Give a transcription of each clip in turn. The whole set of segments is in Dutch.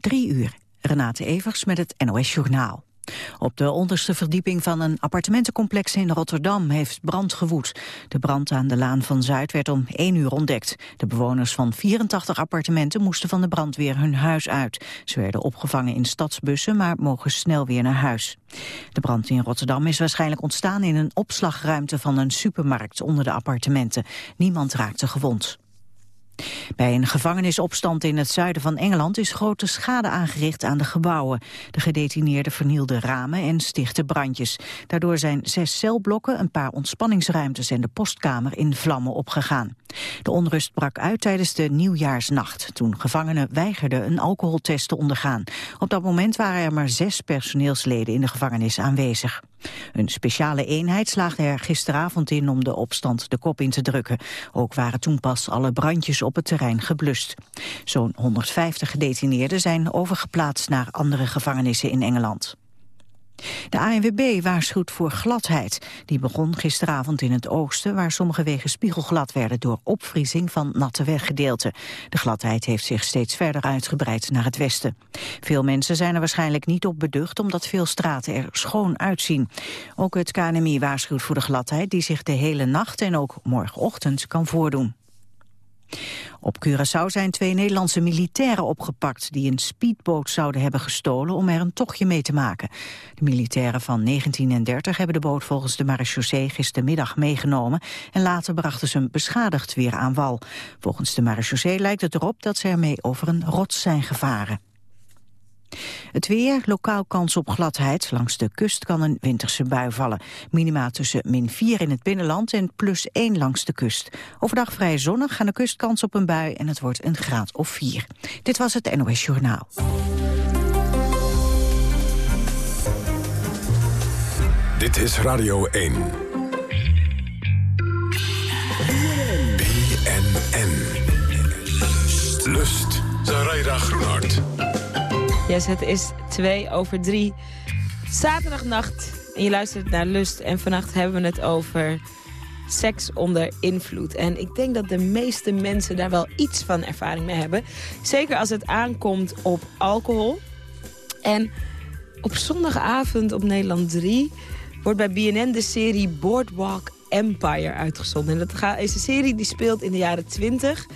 Drie uur. Renate Evers met het NOS Journaal. Op de onderste verdieping van een appartementencomplex in Rotterdam heeft brand gewoed. De brand aan de Laan van Zuid werd om 1 uur ontdekt. De bewoners van 84 appartementen moesten van de brandweer hun huis uit. Ze werden opgevangen in stadsbussen, maar mogen snel weer naar huis. De brand in Rotterdam is waarschijnlijk ontstaan in een opslagruimte van een supermarkt onder de appartementen. Niemand raakte gewond. Bij een gevangenisopstand in het zuiden van Engeland is grote schade aangericht aan de gebouwen. De gedetineerden vernielden ramen en stichtten brandjes. Daardoor zijn zes celblokken, een paar ontspanningsruimtes en de postkamer in vlammen opgegaan. De onrust brak uit tijdens de nieuwjaarsnacht, toen gevangenen weigerden een alcoholtest te ondergaan. Op dat moment waren er maar zes personeelsleden in de gevangenis aanwezig. Een speciale eenheid slaagde er gisteravond in om de opstand de kop in te drukken. Ook waren toen pas alle brandjes op het terrein geblust. Zo'n 150 gedetineerden zijn overgeplaatst naar andere gevangenissen in Engeland. De ANWB waarschuwt voor gladheid. Die begon gisteravond in het oosten... waar sommige wegen spiegelglad werden door opvriezing van natte weggedeelten. De gladheid heeft zich steeds verder uitgebreid naar het westen. Veel mensen zijn er waarschijnlijk niet op beducht... omdat veel straten er schoon uitzien. Ook het KNMI waarschuwt voor de gladheid... die zich de hele nacht en ook morgenochtend kan voordoen. Op Curaçao zijn twee Nederlandse militairen opgepakt... die een speedboot zouden hebben gestolen om er een tochtje mee te maken. De militairen van 19 en 30 hebben de boot volgens de marechaussee gistermiddag meegenomen... en later brachten ze hem beschadigd weer aan wal. Volgens de marechaussee lijkt het erop dat ze ermee over een rots zijn gevaren. Het weer, lokaal kans op gladheid. Langs de kust kan een winterse bui vallen. Minima tussen min 4 in het binnenland en plus 1 langs de kust. Overdag vrij zonnig, aan de kust kans op een bui en het wordt een graad of 4. Dit was het NOS Journaal. Dit is Radio 1. BNN. Lust. Zaraida Groenhart. Yes, het is twee over drie. Zaterdagnacht. En je luistert naar Lust. En vannacht hebben we het over seks onder invloed. En ik denk dat de meeste mensen daar wel iets van ervaring mee hebben. Zeker als het aankomt op alcohol. En op zondagavond op Nederland 3 wordt bij BNN de serie Boardwalk Empire uitgezonden. En dat is een serie die speelt in de jaren 20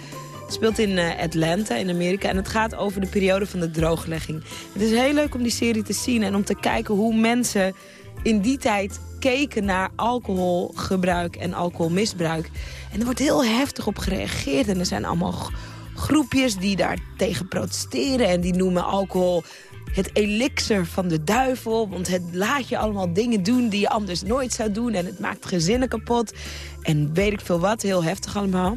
speelt in eh, Atlanta in Amerika. En het gaat over de periode van de drooglegging. Het is heel leuk om die serie te zien en om te kijken hoe mensen in die tijd keken naar alcoholgebruik en alcoholmisbruik. En er wordt heel heftig op gereageerd. En er zijn allemaal groepjes die daar tegen protesteren. En die noemen alcohol het elixir van de duivel. Want het laat je allemaal dingen doen die je anders nooit zou doen. En het maakt gezinnen kapot. En weet ik veel wat, heel heftig allemaal.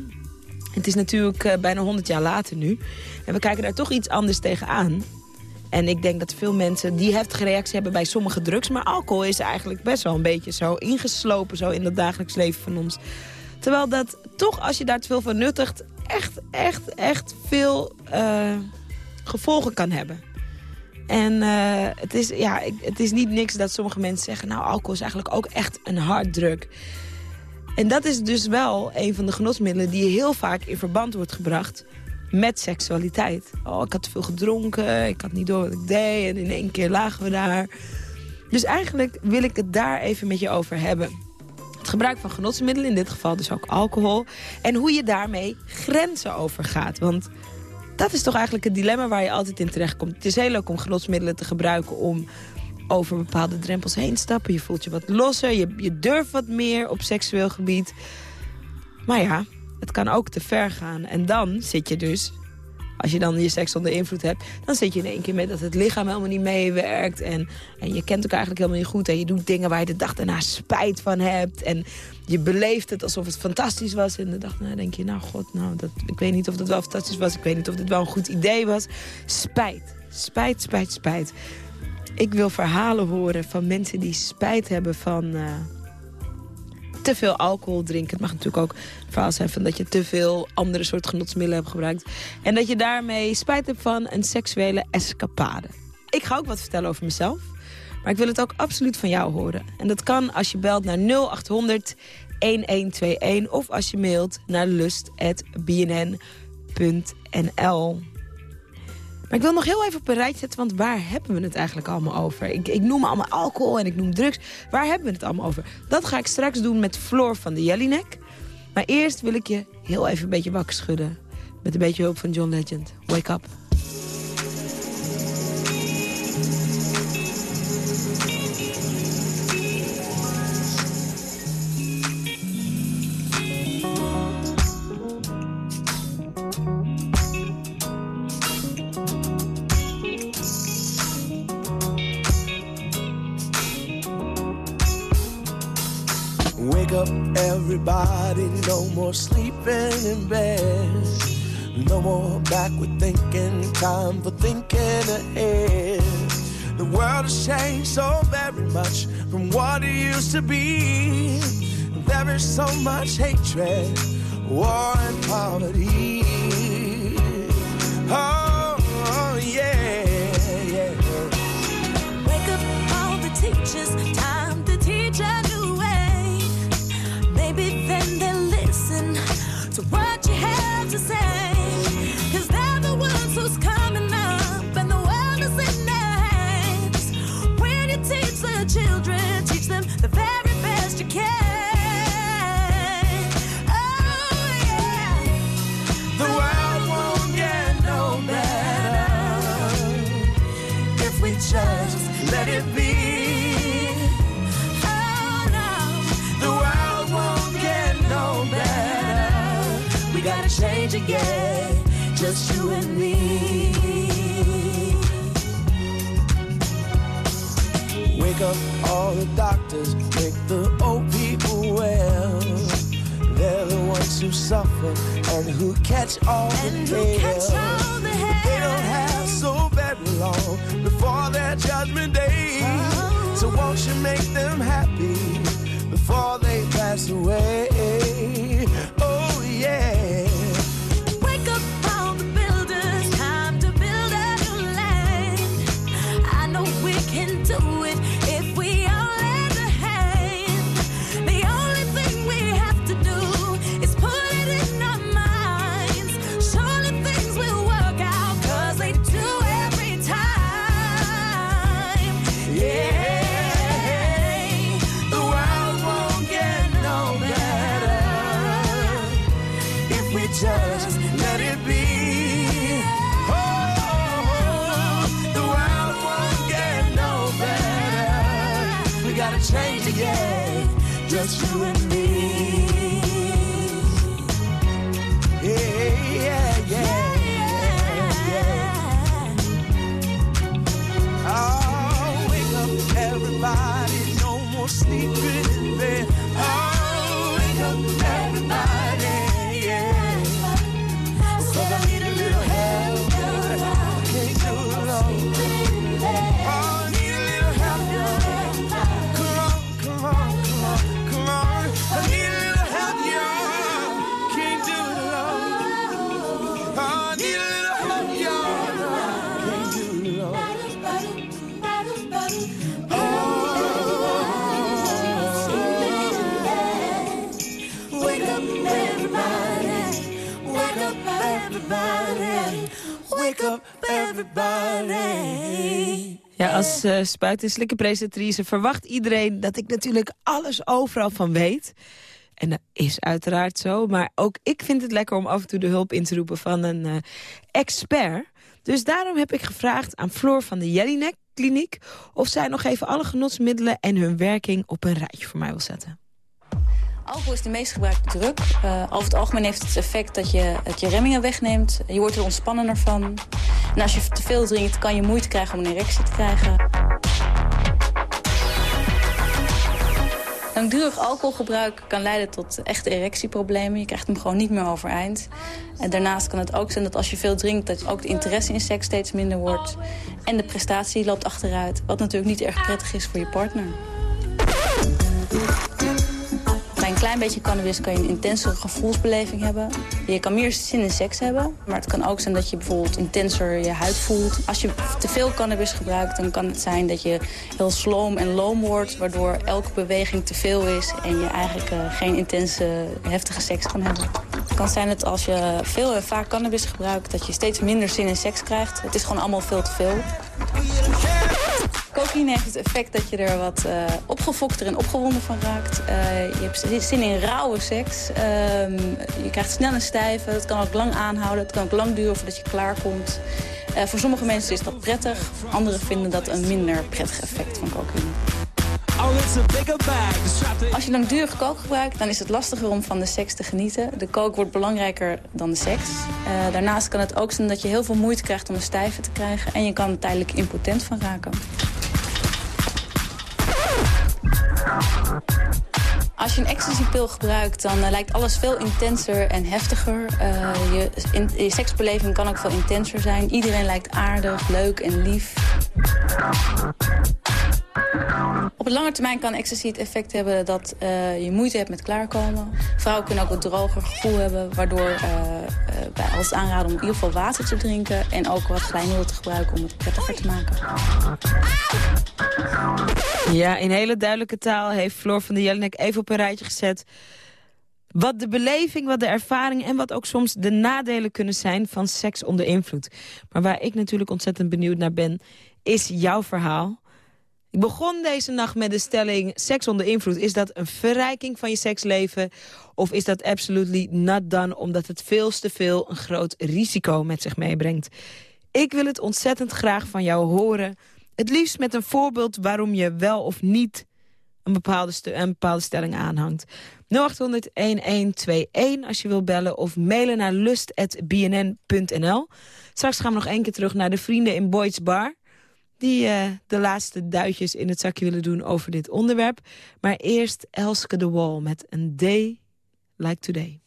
Het is natuurlijk uh, bijna 100 jaar later nu. En we kijken daar toch iets anders tegenaan. En ik denk dat veel mensen die heftige reactie hebben bij sommige drugs. Maar alcohol is eigenlijk best wel een beetje zo ingeslopen zo in het dagelijks leven van ons. Terwijl dat toch, als je daar te veel van nuttigt, echt, echt, echt veel uh, gevolgen kan hebben. En uh, het, is, ja, het is niet niks dat sommige mensen zeggen... nou, alcohol is eigenlijk ook echt een harddruk. En dat is dus wel een van de genotsmiddelen die heel vaak in verband wordt gebracht met seksualiteit. Oh, ik had te veel gedronken, ik had niet door wat ik deed en in één keer lagen we daar. Dus eigenlijk wil ik het daar even met je over hebben. Het gebruik van genotsmiddelen, in dit geval dus ook alcohol. En hoe je daarmee grenzen overgaat. Want dat is toch eigenlijk het dilemma waar je altijd in terecht komt. Het is heel leuk om genotsmiddelen te gebruiken om over bepaalde drempels heen stappen. Je voelt je wat losser, je, je durft wat meer op seksueel gebied. Maar ja, het kan ook te ver gaan. En dan zit je dus, als je dan je seks onder invloed hebt... dan zit je in één keer met dat het lichaam helemaal niet meewerkt. En, en je kent elkaar eigenlijk helemaal niet goed. En je doet dingen waar je de dag daarna spijt van hebt. En je beleeft het alsof het fantastisch was. En de dag daarna denk je, nou god, nou, dat, ik weet niet of dat wel fantastisch was. Ik weet niet of dit wel een goed idee was. Spijt, spijt, spijt, spijt. Ik wil verhalen horen van mensen die spijt hebben van uh, te veel alcohol drinken. Het mag natuurlijk ook een verhaal zijn van dat je te veel andere soort genotsmiddelen hebt gebruikt. En dat je daarmee spijt hebt van een seksuele escapade. Ik ga ook wat vertellen over mezelf. Maar ik wil het ook absoluut van jou horen. En dat kan als je belt naar 0800 1121 of als je mailt naar lust.bnn.nl. Ik wil nog heel even op een rijtje zetten, want waar hebben we het eigenlijk allemaal over? Ik, ik noem allemaal alcohol en ik noem drugs. Waar hebben we het allemaal over? Dat ga ik straks doen met Floor van de Jellinek. Maar eerst wil ik je heel even een beetje wakker schudden. Met een beetje hulp van John Legend. Wake up. Everybody, no more sleeping in bed. No more backward thinking, time for thinking ahead. The world has changed so very much from what it used to be. There is so much hatred, war, and poverty. Oh, oh yeah, yeah. Wake up all the teachers, time again, just you and me. Wake up all the doctors, make the old people well. They're the ones who suffer and who catch all And the who hell. catch all the But They don't have so very long before their judgment day. Oh. So won't you make them happy before they pass away? Oh yeah. Just you and uh, spuit- en slikkenpresentatrice verwacht iedereen dat ik natuurlijk alles overal van weet. En dat is uiteraard zo. Maar ook ik vind het lekker om af en toe de hulp in te roepen van een eh, expert. Dus daarom heb ik gevraagd aan Floor van de Jellinek Kliniek... of zij nog even alle genotsmiddelen en hun werking op een rijtje voor mij wil zetten. Alcohol is de meest gebruikte druk. Eh, over het algemeen heeft het effect dat je, dat je remmingen wegneemt. Je wordt er ontspannender van. En als je te veel drinkt, kan je moeite krijgen om een erectie te krijgen. Langdurig alcoholgebruik kan leiden tot echte erectieproblemen. Je krijgt hem gewoon niet meer overeind. En daarnaast kan het ook zijn dat als je veel drinkt... dat ook de interesse in seks steeds minder wordt. En de prestatie loopt achteruit. Wat natuurlijk niet erg prettig is voor je partner. Een klein beetje cannabis kan je een intensere gevoelsbeleving hebben. Je kan meer zin in seks hebben. Maar het kan ook zijn dat je bijvoorbeeld intenser je huid voelt. Als je te veel cannabis gebruikt, dan kan het zijn dat je heel sloom en loom wordt. Waardoor elke beweging te veel is en je eigenlijk eh, geen intense, heftige seks kan hebben. Het kan zijn dat als je veel en vaak cannabis gebruikt... dat je steeds minder zin in seks krijgt. Het is gewoon allemaal veel te veel. Cocaïne heeft het effect dat je er wat uh, opgefokter en opgewonden van raakt. Uh, je hebt zin in rauwe seks. Uh, je krijgt snel een stijve. Het kan ook lang aanhouden. Het kan ook lang duren voordat je klaarkomt. Uh, voor sommige mensen is dat prettig. Anderen vinden dat een minder prettig effect van cocaïne. Als je langdurig kook gebruikt, dan is het lastiger om van de seks te genieten. De kook wordt belangrijker dan de seks. Daarnaast kan het ook zijn dat je heel veel moeite krijgt om een stijve te krijgen. En je kan tijdelijk impotent van raken. Als je een ecstasypil gebruikt, dan uh, lijkt alles veel intenser en heftiger. Uh, je, je seksbeleving kan ook veel intenser zijn. Iedereen lijkt aardig, leuk en lief. Op lange termijn kan ecstasy het effect hebben dat uh, je moeite hebt met klaarkomen. Vrouwen kunnen ook een droger gevoel hebben, waardoor uh, uh, wij alles aanraden om in ieder geval water te drinken en ook wat glijmiddel te gebruiken om het prettiger te maken. Ja, in hele duidelijke taal heeft Floor van der Jelinek even op een rijtje gezet... wat de beleving, wat de ervaring en wat ook soms de nadelen kunnen zijn van seks onder invloed. Maar waar ik natuurlijk ontzettend benieuwd naar ben, is jouw verhaal. Ik begon deze nacht met de stelling... seks onder invloed, is dat een verrijking van je seksleven... of is dat absolutely not done... omdat het veel te veel een groot risico met zich meebrengt? Ik wil het ontzettend graag van jou horen. Het liefst met een voorbeeld waarom je wel of niet... een bepaalde, stelling aanhangt. 0800-1121 als je wil bellen... of mailen naar lust.bnn.nl. Straks gaan we nog één keer terug naar de vrienden in Boyd's Bar die uh, de laatste duitjes in het zakje willen doen over dit onderwerp. Maar eerst Elske de Wall met een Day Like Today.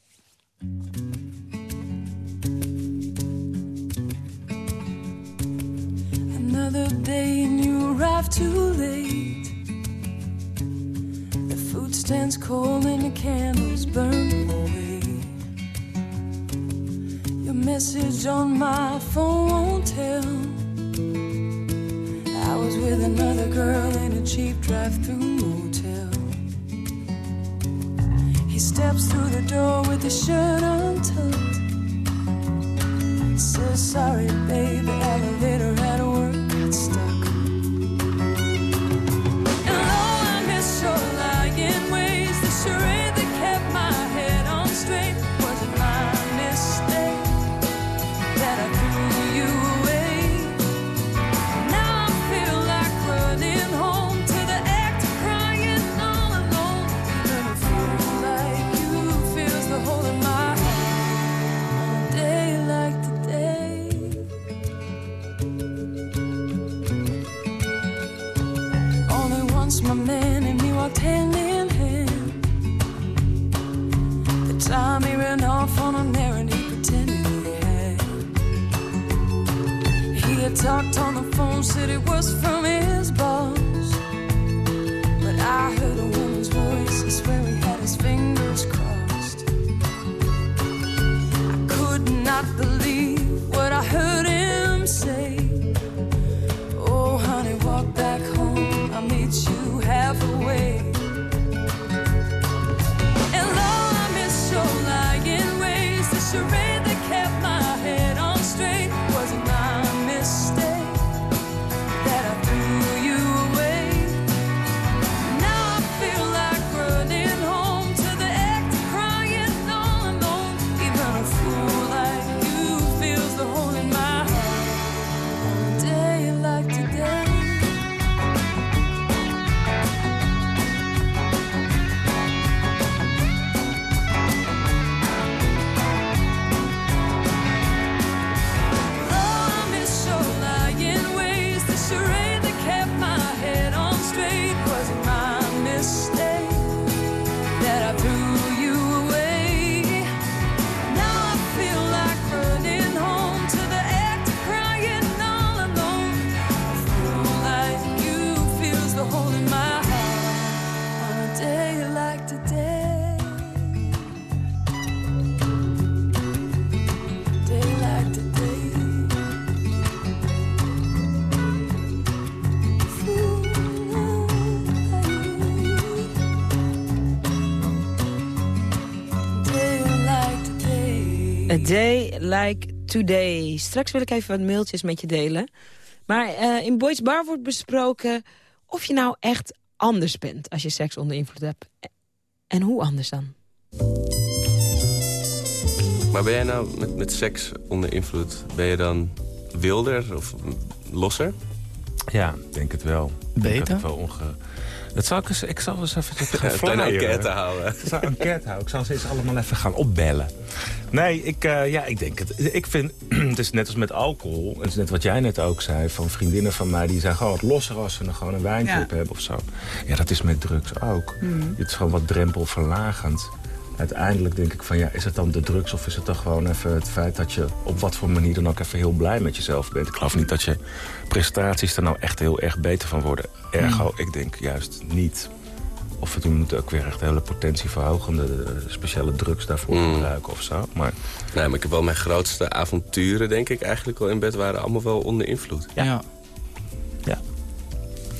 Another day and you arrive too late The food stands cold and the candles burn away Your message on my phone won't tell I was with another girl in a cheap drive-through motel. He steps through the door with his shirt untucked. Says, sorry, babe, the elevator had a work got stuck. And oh, I miss your lying Time he ran off on an errand he pretended he had. He had talked on the phone, said it was from his boss. But I heard a woman's voice, I swear he had his fingers crossed. I could not believe day like today. Straks wil ik even wat mailtjes met je delen. Maar eh, in Boys Bar wordt besproken of je nou echt anders bent als je seks onder invloed hebt. En hoe anders dan? Maar ben jij nou met, met seks onder invloed, ben je dan wilder of losser? Ja, ik denk het wel. Ik denk Beter? ik wel onge... Dat zal ik, eens, ik zal eens even gaan Een flyeren. enquête houden. Ik zal een enquête houden. Ik zal ze eens allemaal even gaan opbellen. Nee, ik, eh, ja, ik denk het. Ik vind, het is net als met alcohol. Het is net wat jij net ook zei. Van vriendinnen van mij, die zijn gewoon wat losser als ze er gewoon een wijntje Ja. op hebben of zo. Ja, dat is met drugs ook. Het is gewoon wat drempelverlagend. Uiteindelijk denk ik van, ja, is het dan de drugs of is het dan gewoon even het feit dat je op wat voor manier dan ook even heel blij met jezelf bent. Ik geloof niet dat je prestaties er nou echt heel erg beter van worden. Ergo, ik denk juist niet. Of we moeten ook weer echt hele potentieverhogende speciale drugs daarvoor Mm. gebruiken of zo. Maar Nee, maar ik heb wel mijn grootste avonturen, denk ik, eigenlijk wel in bed waren allemaal wel onder invloed. Ja. ja.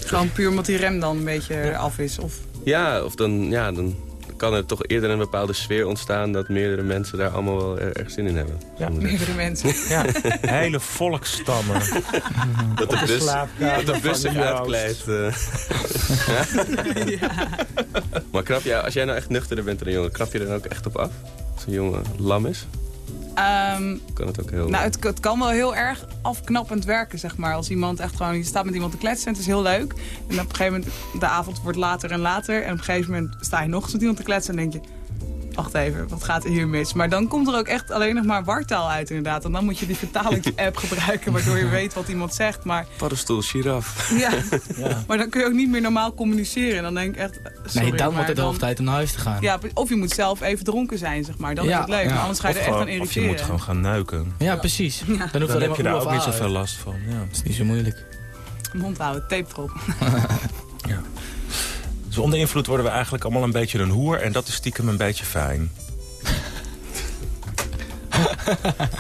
Gewoon puur omdat die rem dan een beetje af is. Of, Ja, of dan, ja, dan kan er toch eerder een bepaalde sfeer ontstaan... dat meerdere mensen daar allemaal wel er- erg zin in hebben. Ja. meerdere mensen. ja, hele volkstammen. Dat de bus, dat de bus zich eh. Maar knap je, als jij nou echt nuchterder bent dan een jongen... knap je er dan ook echt op af? Als een jongen lam is, Ehm, kan het ook heel... nou, het, het kan wel heel erg afknappend werken, zeg maar. Als iemand echt gewoon, je staat met iemand te kletsen en het is heel leuk. En op een gegeven moment, de avond wordt later en later. En op een gegeven moment sta je nog eens met iemand te kletsen en denk je... Wacht even, wat gaat er hier mis? Maar dan komt er ook echt alleen nog maar wartaal uit inderdaad. En dan moet je die vertalingsapp gebruiken waardoor je weet wat iemand zegt. Maar, Paddenstoel, giraf. ja. maar dan kun je ook niet meer normaal communiceren. En dan denk ik echt, sorry, Nee, dan wordt het de dan- hoofd tijd om naar huis te gaan. Ja, of je moet zelf even dronken zijn, zeg maar. Dan Ja, is het leuk. ja. Maar anders ga je Of, er echt aan gewoon- of je irriteren. moet gewoon gaan neuken. Ja, precies. Dan hoeft Dan alleen heb maar je daar ook niet zoveel last van. Ja. Dat is niet zo moeilijk. Mond houden, tape erop. Dus onder invloed worden we eigenlijk allemaal een beetje een hoer. En dat is stiekem een beetje fijn.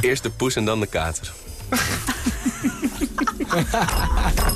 Eerst de poes en dan de kater.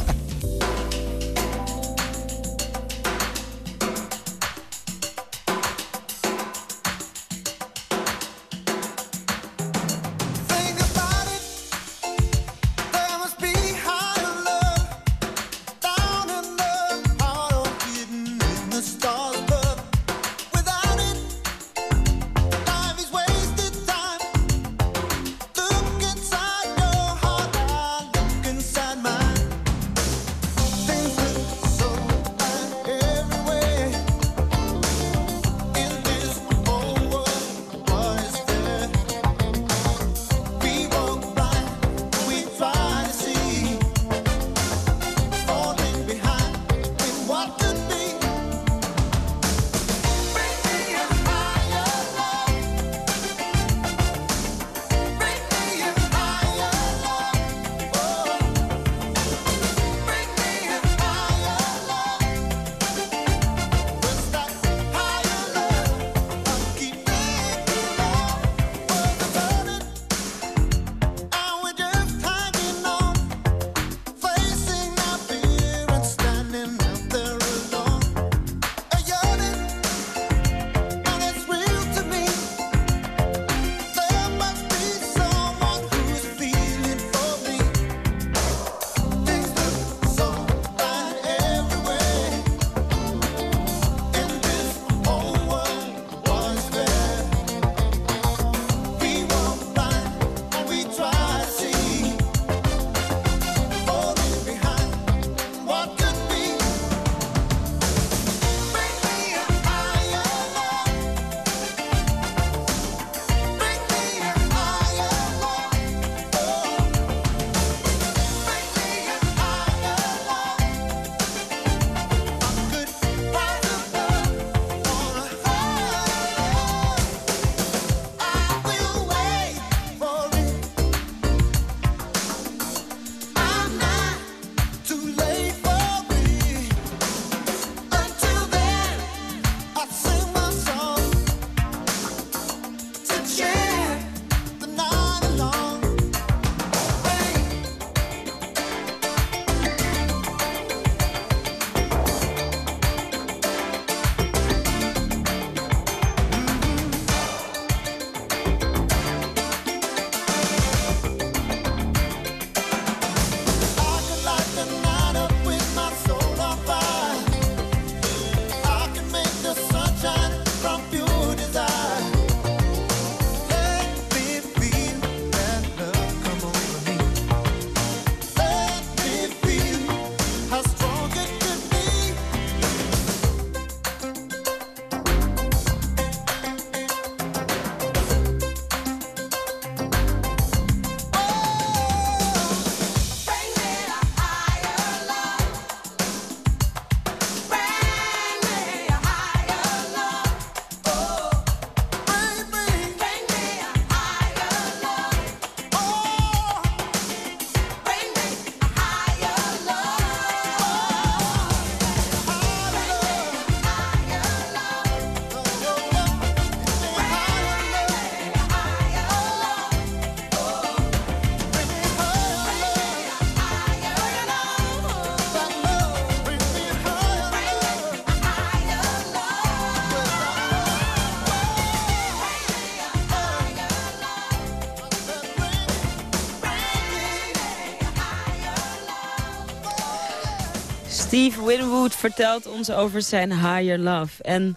Steve Winwood vertelt ons over zijn higher love. En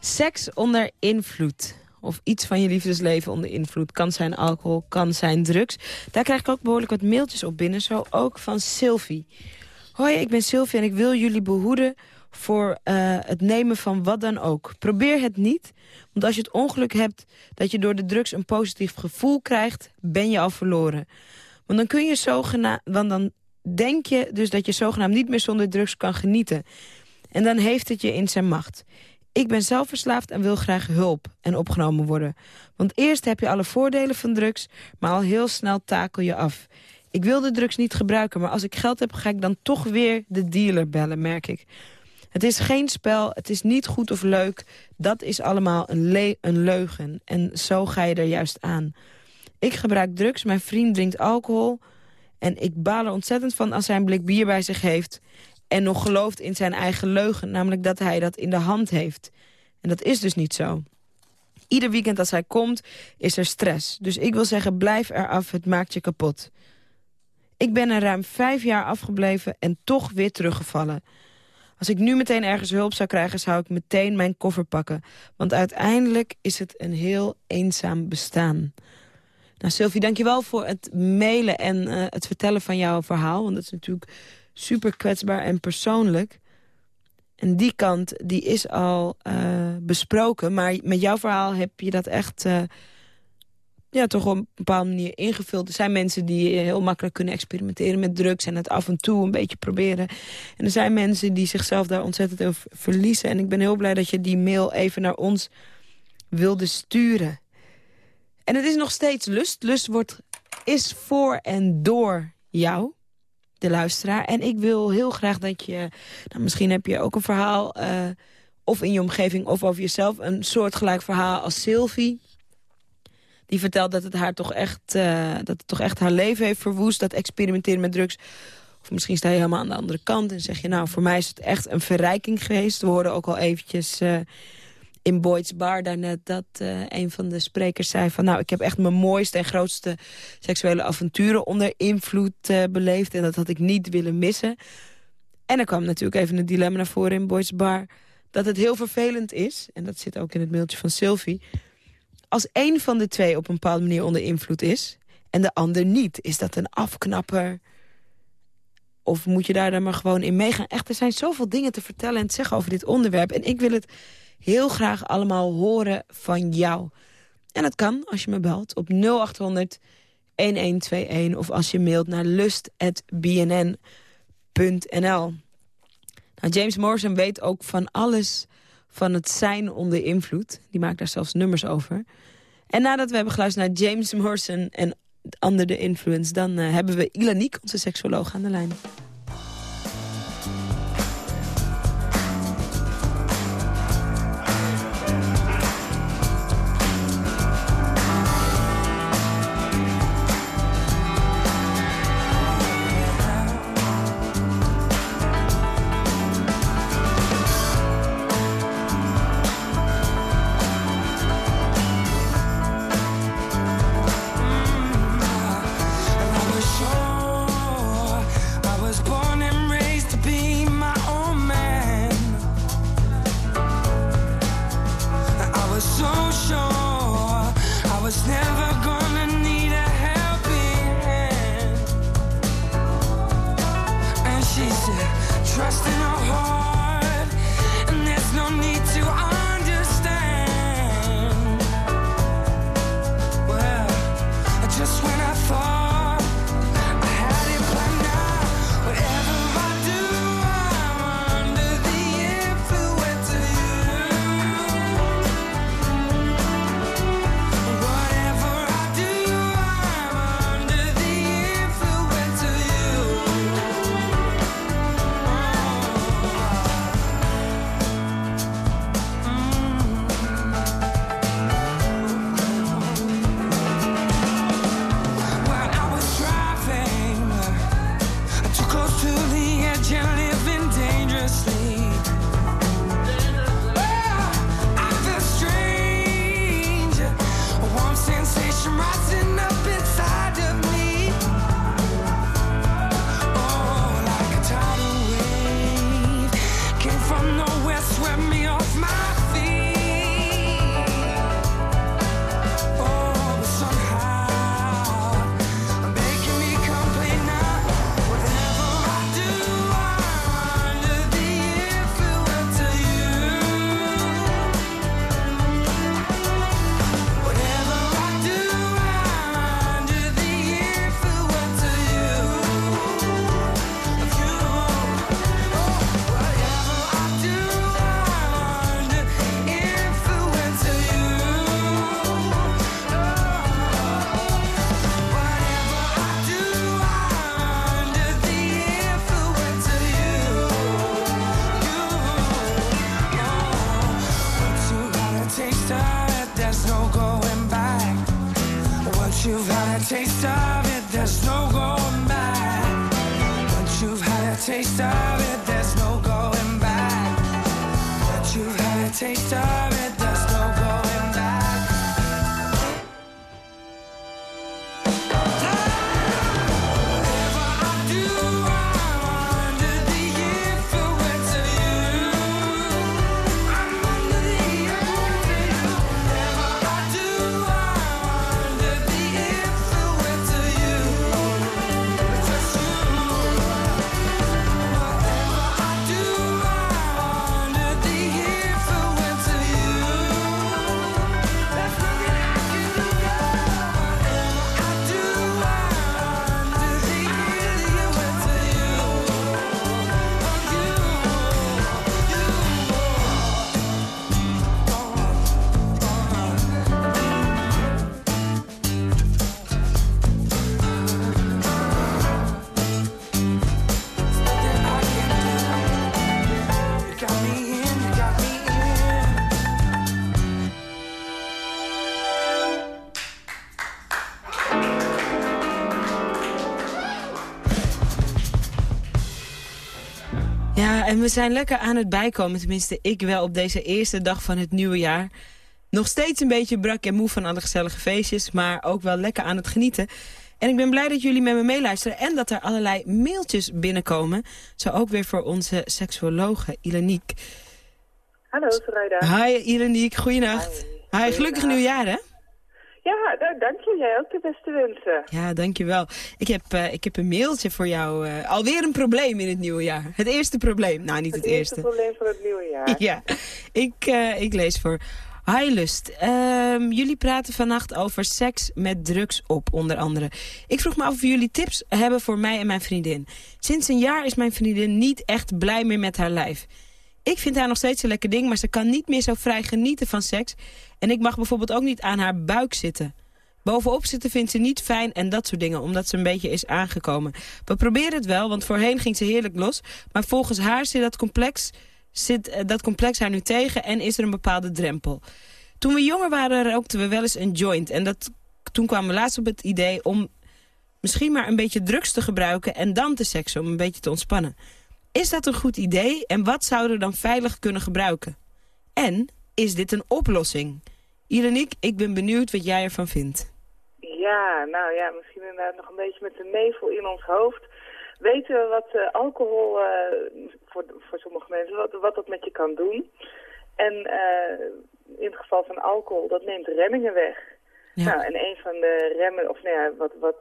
seks onder invloed. Of iets van je liefdesleven onder invloed. Kan zijn alcohol, kan zijn drugs. Daar krijg ik ook behoorlijk wat mailtjes op binnen. Zo ook van Sylvie. Hoi, ik ben Sylvie en ik wil jullie behoeden voor eh, het nemen van wat dan ook. Probeer het niet, want als je het ongeluk hebt... dat je door de drugs een positief gevoel krijgt, ben je al verloren. Want dan kun je zogenaamd... Want dan denk je dus dat je zogenaamd niet meer zonder drugs kan genieten. En dan heeft het je in zijn macht. Ik ben zelf verslaafd en wil graag hulp en opgenomen worden. Want eerst heb je alle voordelen van drugs, maar al heel snel takel je af. Ik wil de drugs niet gebruiken, maar als ik geld heb... ga ik dan toch weer de dealer bellen, merk ik. Het is geen spel, het is niet goed of leuk. Dat is allemaal een, een leugen. En zo ga je er juist aan. Ik gebruik drugs, mijn vriend drinkt alcohol... en ik baal er ontzettend van als hij een blik bier bij zich heeft... en nog gelooft in zijn eigen leugen, namelijk dat hij dat in de hand heeft. En dat is dus niet zo. Ieder weekend als hij komt, is er stress. Dus ik wil zeggen, blijf eraf, het maakt je kapot. Ik ben er ruim vijf jaar afgebleven en toch weer teruggevallen. Als ik nu meteen ergens hulp zou krijgen, zou ik meteen mijn koffer pakken. Want uiteindelijk is het een heel eenzaam bestaan. Nou, Sylvie, dankjewel voor het mailen en eh, het vertellen van jouw verhaal. Want dat is natuurlijk super kwetsbaar en persoonlijk. En die kant, die is al eh, besproken. Maar met jouw verhaal heb je dat echt... eh, ja, toch op een bepaalde manier ingevuld. Er zijn mensen die heel makkelijk kunnen experimenteren met drugs... en het af en toe een beetje proberen. En er zijn mensen die zichzelf daar ontzettend over verliezen. En ik ben heel blij dat je die mail even naar ons wilde sturen. En het is nog steeds lust. Lust wordt, is voor en door jou, de luisteraar. En ik wil heel graag dat je... Nou, misschien heb je ook een verhaal... eh, of in je omgeving of over jezelf... een soortgelijk verhaal als Sylvie die vertelt dat het haar toch echt, eh, dat het toch echt haar leven heeft verwoest. Dat experimenteren met drugs. Of misschien sta je helemaal aan de andere kant en zeg je... nou, voor mij is het echt een verrijking geweest. We hoorden ook al eventjes eh, in Boyd's Bar daarnet... dat eh, een van de sprekers zei van... nou, ik heb echt mijn mooiste en grootste seksuele avonturen... onder invloed eh, beleefd en dat had ik niet willen missen. En er kwam natuurlijk even een dilemma naar voren in Boyd's Bar... dat het heel vervelend is, en dat zit ook in het mailtje van Sylvie als één van de twee op een bepaalde manier onder invloed is... en de ander niet, is dat een afknapper? Of moet je daar dan maar gewoon in meegaan? Echt, er zijn zoveel dingen te vertellen en te zeggen over dit onderwerp. En ik wil het heel graag allemaal horen van jou. En dat kan als je me belt op 0800 1121... of als je mailt naar lust.bnn.nl. Nou, James Morrison weet ook van alles van het zijn onder invloed. Die maakt daar zelfs nummers over. En nadat we hebben geluisterd naar James Morrison en Under the Influence... dan eh, hebben we Ilaniek, onze seksuoloog, aan de lijn. En we zijn lekker aan het bijkomen. Tenminste, ik wel op deze eerste dag van het nieuwe jaar. Nog steeds een beetje brak en moe van alle gezellige feestjes. Maar ook wel lekker aan het genieten. En ik ben blij dat jullie met me meeluisteren. En dat er allerlei mailtjes binnenkomen. Zo ook weer voor onze seksuologe Ilaniek. Hallo, Sarayda. Hi Ilaniek, goeienacht. Hi, gelukkig nieuwjaar hè? Ja, da- dank je. Jij ook de beste wensen. Ja, dankjewel. Ik heb, eh, ik heb een mailtje voor jou. eh, alweer een probleem in het nieuwe jaar. Het eerste probleem. Nou, niet het, Het eerste probleem van het nieuwe jaar. Ja, ik, eh, ik lees voor. Hi Lust, Ehm, jullie praten vannacht over seks met drugs op, onder andere. Ik vroeg me af of jullie tips hebben voor mij en mijn vriendin. Sinds een jaar is mijn vriendin niet echt blij meer met haar lijf. Ik vind haar nog steeds een lekker ding, maar ze kan niet meer zo vrij genieten van seks. En ik mag bijvoorbeeld ook niet aan haar buik zitten. Bovenop zitten vindt ze niet fijn en dat soort dingen, omdat ze een beetje is aangekomen. We proberen het wel, want voorheen ging ze heerlijk los. Maar volgens haar zit dat complex, zit eh, dat complex haar nu tegen en is er een bepaalde drempel. Toen we jonger waren rookten we wel eens een joint. En dat, toen kwamen we laatst op het idee om misschien maar een beetje drugs te gebruiken... en dan te seksen om een beetje te ontspannen. Is dat een goed idee en wat zouden we dan veilig kunnen gebruiken? En is dit een oplossing? Ireniek, ik ben benieuwd wat jij ervan vindt. Ja, nou ja, misschien inderdaad nog een beetje met de nevel in ons hoofd. Weten we wat eh, alcohol, eh, voor, voor sommige mensen, wat, wat dat met je kan doen? En eh, in het geval van alcohol, dat neemt remmingen weg. Nou, en een van de remmen, of nou ja, wat, wat,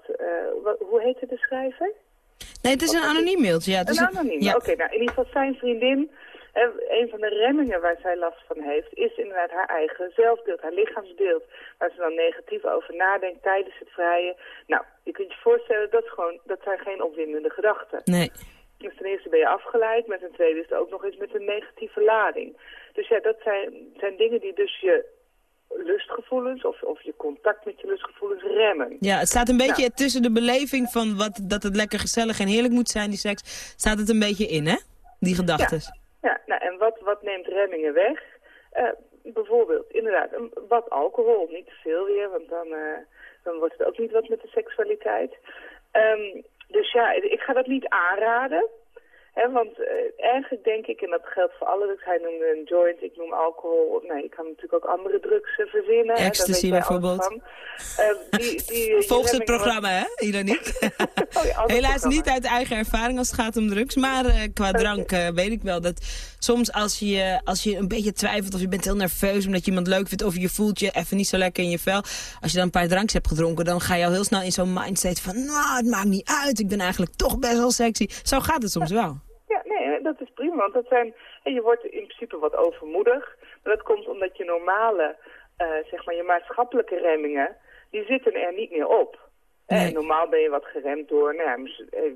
wat, hoe heette de schrijver? Nee, het is een anoniem mailtje. Ja, het is een anoniem, ja. oké. nou, in ieder geval zijn vriendin, eh, een van de remmingen waar zij last van heeft, is inderdaad haar eigen zelfbeeld, haar lichaamsbeeld. Waar ze dan negatief over nadenkt tijdens het vrije. Nou, je kunt je voorstellen, dat, gewoon, dat zijn geen opwindende gedachten. Nee. Dus ten eerste ben je afgeleid, met ten tweede is het ook nog eens met een negatieve lading. Dus ja, dat zijn, zijn dingen die dus je lustgevoelens of, of je contact met je lustgevoelens remmen. Ja, het staat een beetje Nou. tussen de beleving van wat, dat het lekker gezellig en heerlijk moet zijn, die seks. Staat het een beetje in, hè? Die gedachten. Ja, nou, en wat, wat neemt remmingen weg? Eh, bijvoorbeeld, inderdaad, wat alcohol, niet te veel weer, want dan, eh, dan wordt het ook niet wat met de seksualiteit. Ehm, dus ja, ik ga dat niet aanraden. Want eh, eigenlijk denk ik, en dat geldt voor alle drugs, hij noemde een joint, ik noem alcohol. Nee, ik kan natuurlijk ook andere drugs eh, verzinnen. Ecstasy bijvoorbeeld. van. Die, die, eh, Volgens het programma, hè, Ironiek? Oh Helaas niet uit eigen ervaring als het gaat om drugs. Maar qua drank weet ik wel dat soms als je, als je een beetje twijfelt... of je bent heel nerveus omdat je iemand leuk vindt... of je voelt je even niet zo lekker in je vel... als je dan een paar drankjes hebt gedronken... dan ga je al heel snel in zo'n mindstate van... nou, het maakt niet uit, ik ben eigenlijk toch best wel sexy. Zo gaat het soms wel. Nee, dat is prima. Want dat zijn, je wordt in principe wat overmoedig. Maar dat komt omdat je normale, eh, zeg maar, je maatschappelijke remmingen, die zitten er niet meer op. En normaal ben je wat geremd door, nou ja, eh,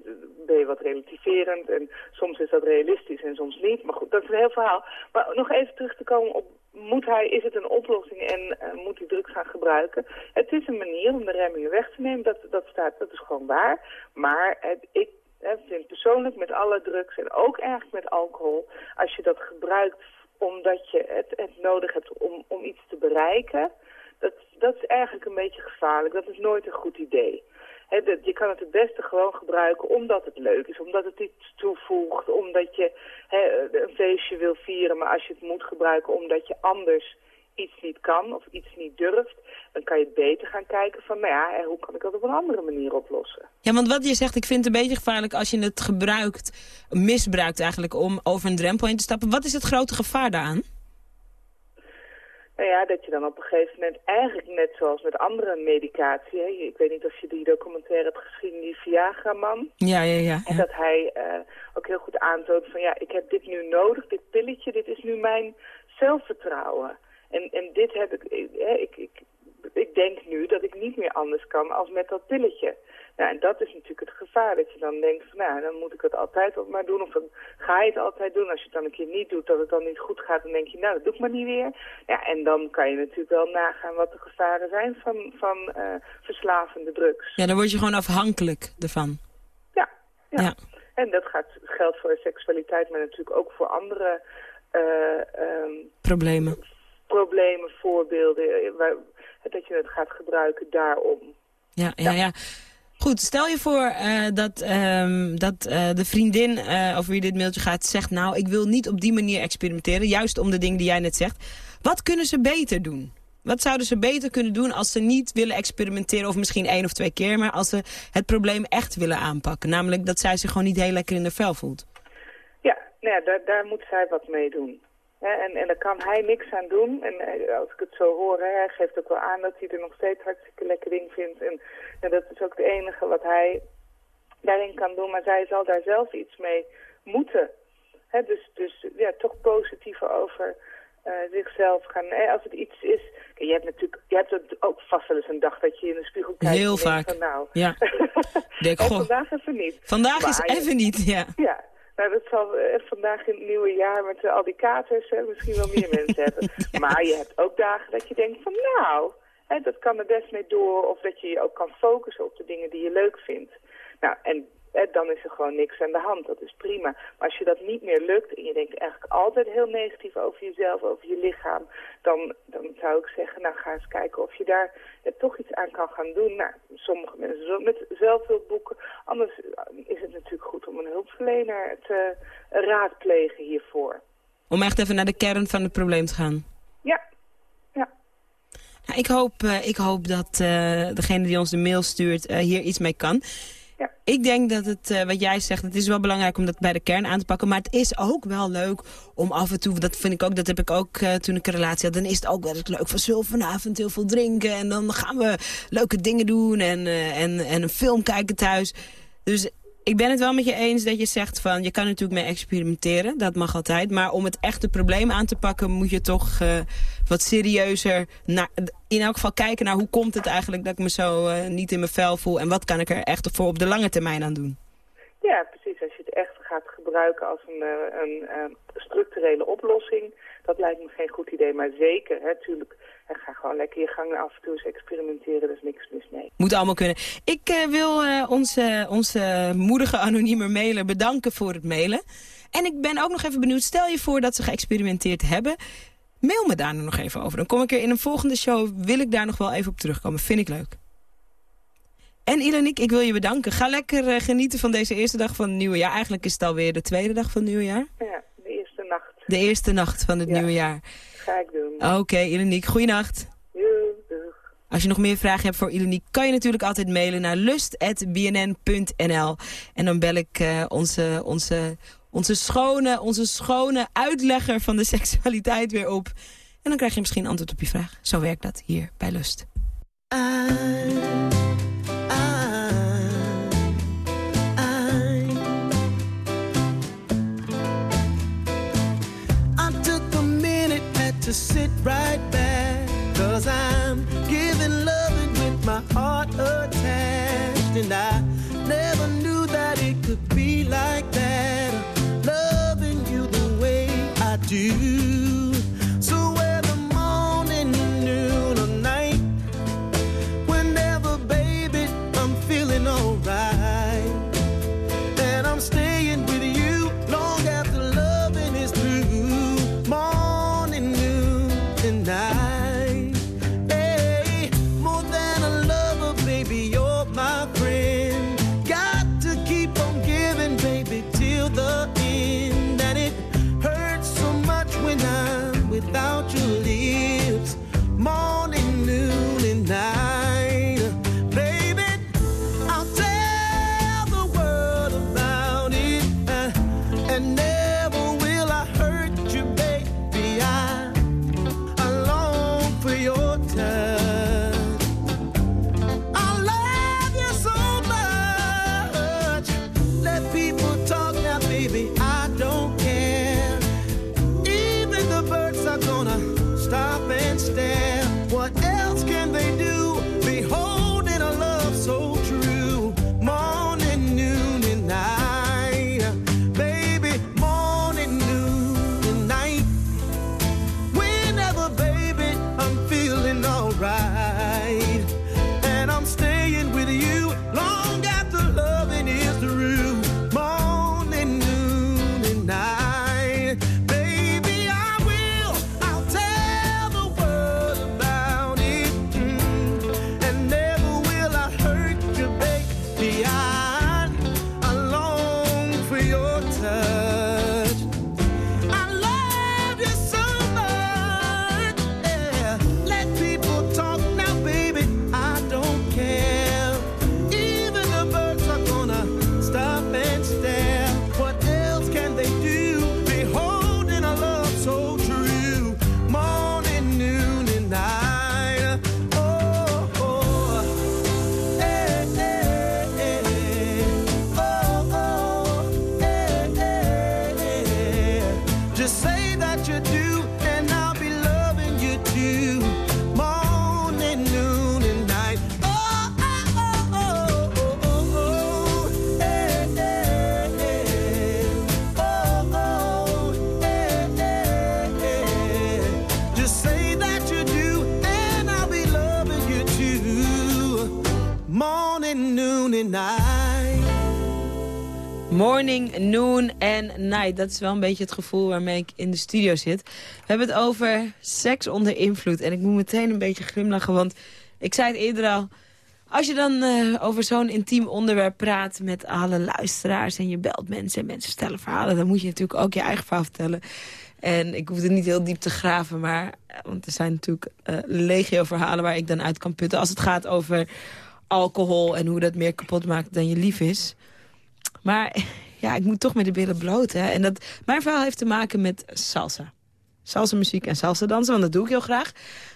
ben je wat relativerend en soms is dat realistisch en soms niet. Maar goed, dat is een heel verhaal. Maar nog even terug te komen op, moet hij, is het een oplossing en eh, moet hij drugs gaan gebruiken? Het is een manier om de remmingen weg te nemen, dat, dat, staat, dat is gewoon waar. Maar het, ik ik vind persoonlijk met alle drugs en ook eigenlijk met alcohol, als je dat gebruikt omdat je het, het nodig hebt om, om iets te bereiken, Dat, dat is eigenlijk een beetje gevaarlijk. Dat is nooit een goed idee. Hè, je kan het het beste gewoon gebruiken omdat het leuk is, omdat het iets toevoegt, omdat je hè, een feestje wil vieren. Maar als je het moet gebruiken omdat je anders iets niet kan of iets niet durft, dan kan je beter gaan kijken van, nou ja, hoe kan ik dat op een andere manier oplossen? Ja, want wat je zegt, ik vind het een beetje gevaarlijk als je het gebruikt, misbruikt eigenlijk, om over een drempel heen te stappen. Wat is het grote gevaar daaraan? Nou ja, dat je dan op een gegeven moment eigenlijk net zoals met andere medicatie, hè, ik weet niet of je die documentaire hebt gezien, die Viagra-man. Ja, ja, ja. En dat hij eh, ook heel goed aantoont van ja, ik heb dit nu nodig, dit pilletje, dit is nu mijn zelfvertrouwen. En, en dit heb ik, ik, ik, ik, ik denk nu dat ik niet meer anders kan als met dat pilletje. Nou, en dat is natuurlijk het gevaar, dat je dan denkt van nou, dan moet ik het altijd maar doen. Of dan ga je het altijd doen. Als je het dan een keer niet doet, dat het dan niet goed gaat, dan denk je nou, dat doe ik maar niet weer. Ja, en dan kan je natuurlijk wel nagaan wat de gevaren zijn van, van eh, verslavende drugs. Ja, dan word je gewoon afhankelijk ervan. Ja, ja. Ja. En dat gaat, geldt voor seksualiteit, maar natuurlijk ook voor andere eh, ehm, Problemen. Problemen, voorbeelden, eh, waar, dat je het gaat gebruiken daarom. Ja, ja, ja. Goed, stel je voor eh, dat, ehm, dat eh, de vriendin eh, over wie dit mailtje gaat zegt... nou, ik wil niet op die manier experimenteren, juist om de dingen die jij net zegt. Wat kunnen ze beter doen? Wat zouden ze beter kunnen doen als ze niet willen experimenteren... of misschien één of twee keer, maar als ze het probleem echt willen aanpakken? Namelijk dat zij zich gewoon niet heel lekker in de vel voelt. Ja, nou ja daar, daar moet zij wat mee doen. En, en daar kan hij niks aan doen. En eh, als ik het zo hoor, hij geeft ook wel aan dat hij er nog steeds hartstikke lekker in vindt. En, en dat is ook het enige wat hij daarin kan doen. Maar zij zal daar zelf iets mee moeten. Dus, dus ja, toch positiever over eh, zichzelf gaan. Als het iets is... Kijk, je hebt natuurlijk je hebt het ook vast wel eens een dag dat je in de spiegel kijkt. Heel vaak. Van, nou, Ja. Denk, en goh, vandaag even niet. vandaag is Maar even niet, ja. Ja, nou dat zal eh, vandaag in het nieuwe jaar met eh, al die katers misschien wel meer mensen hebben. Maar je hebt ook dagen dat je denkt van nou, hè, dat kan er best mee door. Of dat je je ook kan focussen op de dingen die je leuk vindt. Nou, en dan is er gewoon niks aan de hand. Dat is prima. Maar als je dat niet meer lukt en je denkt eigenlijk altijd heel negatief over jezelf, over je lichaam. Dan, dan zou ik zeggen, nou ga eens kijken of je daar eh, toch iets aan kan gaan doen. Nou, sommige mensen zullen met zelfhulp boeken. Anders eh, is het natuurlijk goed om een hulpverlener te eh, raadplegen hiervoor. Om echt even naar de kern van het probleem te gaan. Ja, ja. Nou, ik, hoop, ik hoop dat degene die ons de mail stuurt hier iets mee kan. Ik denk dat het, eh, wat jij zegt, het is wel belangrijk om dat bij de kern aan te pakken. Maar het is ook wel leuk om af en toe, dat vind ik ook, dat heb ik ook eh, toen ik een relatie had. Dan is het ook wel leuk van zullen vanavond heel veel drinken. En dan gaan we leuke dingen doen en, eh, en, en een film kijken thuis. Dus ik ben het wel met je eens dat je zegt van, je kan natuurlijk mee experimenteren. Dat mag altijd. Maar om het echte probleem aan te pakken, moet je toch eh, wat serieuzer naar, in elk geval kijken naar hoe komt het eigenlijk dat ik me zo eh, niet in mijn vel voel. En wat kan ik er echt voor op de lange termijn aan doen. Ja, precies. Als je het echt gaat gebruiken als een, eh, een, eh, structurele oplossing, dat lijkt me geen goed idee. Maar zeker, hè, hè, ga gewoon lekker je gang af en toe eens experimenteren. Er is niks mis mee. Moet allemaal kunnen. Ik eh, wil eh, onze, onze moedige anonieme mailer bedanken voor het mailen. En ik ben ook nog even benieuwd, stel je voor dat ze geëxperimenteerd hebben. Mail me daar nog even over. Dan kom ik er in een volgende show, wil ik daar nog wel even op terugkomen. Vind ik leuk. En Ilaniek, ik wil je bedanken. Ga lekker eh, genieten van deze eerste dag van het nieuwe jaar. Eigenlijk is het alweer de tweede dag van het nieuwe jaar. Ja, de eerste nacht van het Ja. nieuwe jaar. ga ik doen. Oké, Ilaniek, goeienacht. Joe, doeg. Als je nog meer vragen hebt voor Iloniek, kan je natuurlijk altijd mailen naar lust.bnn.nl. En dan bel ik eh, onze, onze, onze, schone, onze schone uitlegger van de seksualiteit weer op. En dan krijg je misschien antwoord op je vraag. Zo werkt dat hier bij Lust. To sit right back. Cause I'm giving loving with my heart attached. And I never knew that it could be like that. Loving you the way I do. Noon, and night. Morning, noon en night. Dat is wel een beetje het gevoel waarmee ik in de studio zit. We hebben het over seks onder invloed. En ik moet meteen een beetje glimlachen, want ik zei het eerder al... Als je dan eh, over zo'n intiem onderwerp praat met alle luisteraars... en je belt mensen en mensen stellen verhalen... dan moet je natuurlijk ook je eigen verhaal vertellen. En ik hoef het niet heel diep te graven, maar... eh, want er zijn natuurlijk eh, legio verhalen waar ik dan uit kan putten... als het gaat over alcohol en hoe dat meer kapot maakt dan je lief is... Maar ja, ik moet toch met de billen bloot. Hè? En dat, mijn verhaal heeft te maken met salsa. Salsa muziek en salsa dansen, want dat doe ik heel graag.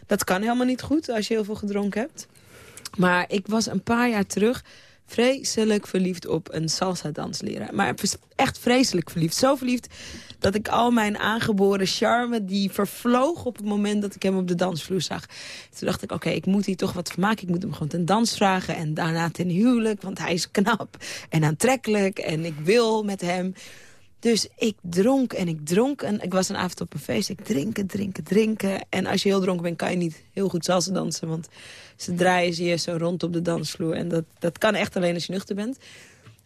Dat kan helemaal niet goed als je heel veel gedronken hebt. Maar ik was een paar jaar terug vreselijk verliefd op een salsa dansleraar. Maar echt vreselijk verliefd. Zo verliefd dat ik al mijn aangeboren charme... die vervloog op het moment dat ik hem op de dansvloer zag. Toen dacht ik, oké, ik moet hier toch wat van maken. Ik moet hem gewoon ten dans vragen en daarna ten huwelijk. Want hij is knap en aantrekkelijk en ik wil met hem... Dus ik dronk en ik dronk. En ik was een avond op een feest. Ik drinken, drinken, drinken. En als je heel dronken bent, kan je niet heel goed salsa dansen. Want ze draaien ze je zo rond op de dansvloer. En dat, dat kan echt alleen als je nuchter bent.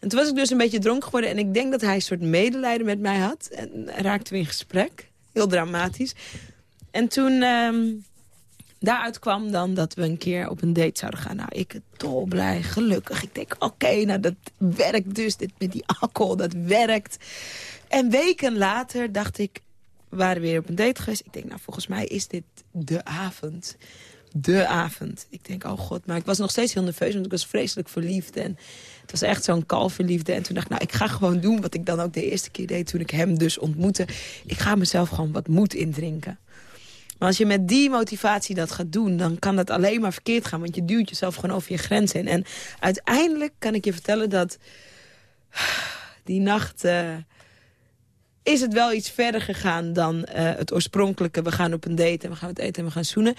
En toen was ik dus een beetje dronken geworden. En ik denk dat hij een soort medelijden met mij had. En raakten we in gesprek. Heel dramatisch. En toen... ehm, daaruit kwam dan dat we een keer op een date zouden gaan. Nou, ik dolblij, gelukkig. Ik denk, oké, nou dat werkt dus. Dit met die alcohol, dat werkt. En weken later dacht ik, we waren weer op een date geweest. Ik denk, nou, volgens mij is dit de avond. De avond. Ik denk, oh god, maar ik was nog steeds heel nerveus, want ik was vreselijk verliefd. En het was echt zo'n kalverliefde. En toen dacht ik, nou, ik ga gewoon doen wat ik dan ook de eerste keer deed... toen ik hem dus ontmoette. Ik ga mezelf gewoon wat moed indrinken. Maar als je met die motivatie dat gaat doen... dan kan dat alleen maar verkeerd gaan. Want je duwt jezelf gewoon over je grens heen. En uiteindelijk kan ik je vertellen dat... die nacht eh, is het wel iets verder gegaan dan eh, het oorspronkelijke. We gaan op een date en we gaan het eten en we gaan zoenen.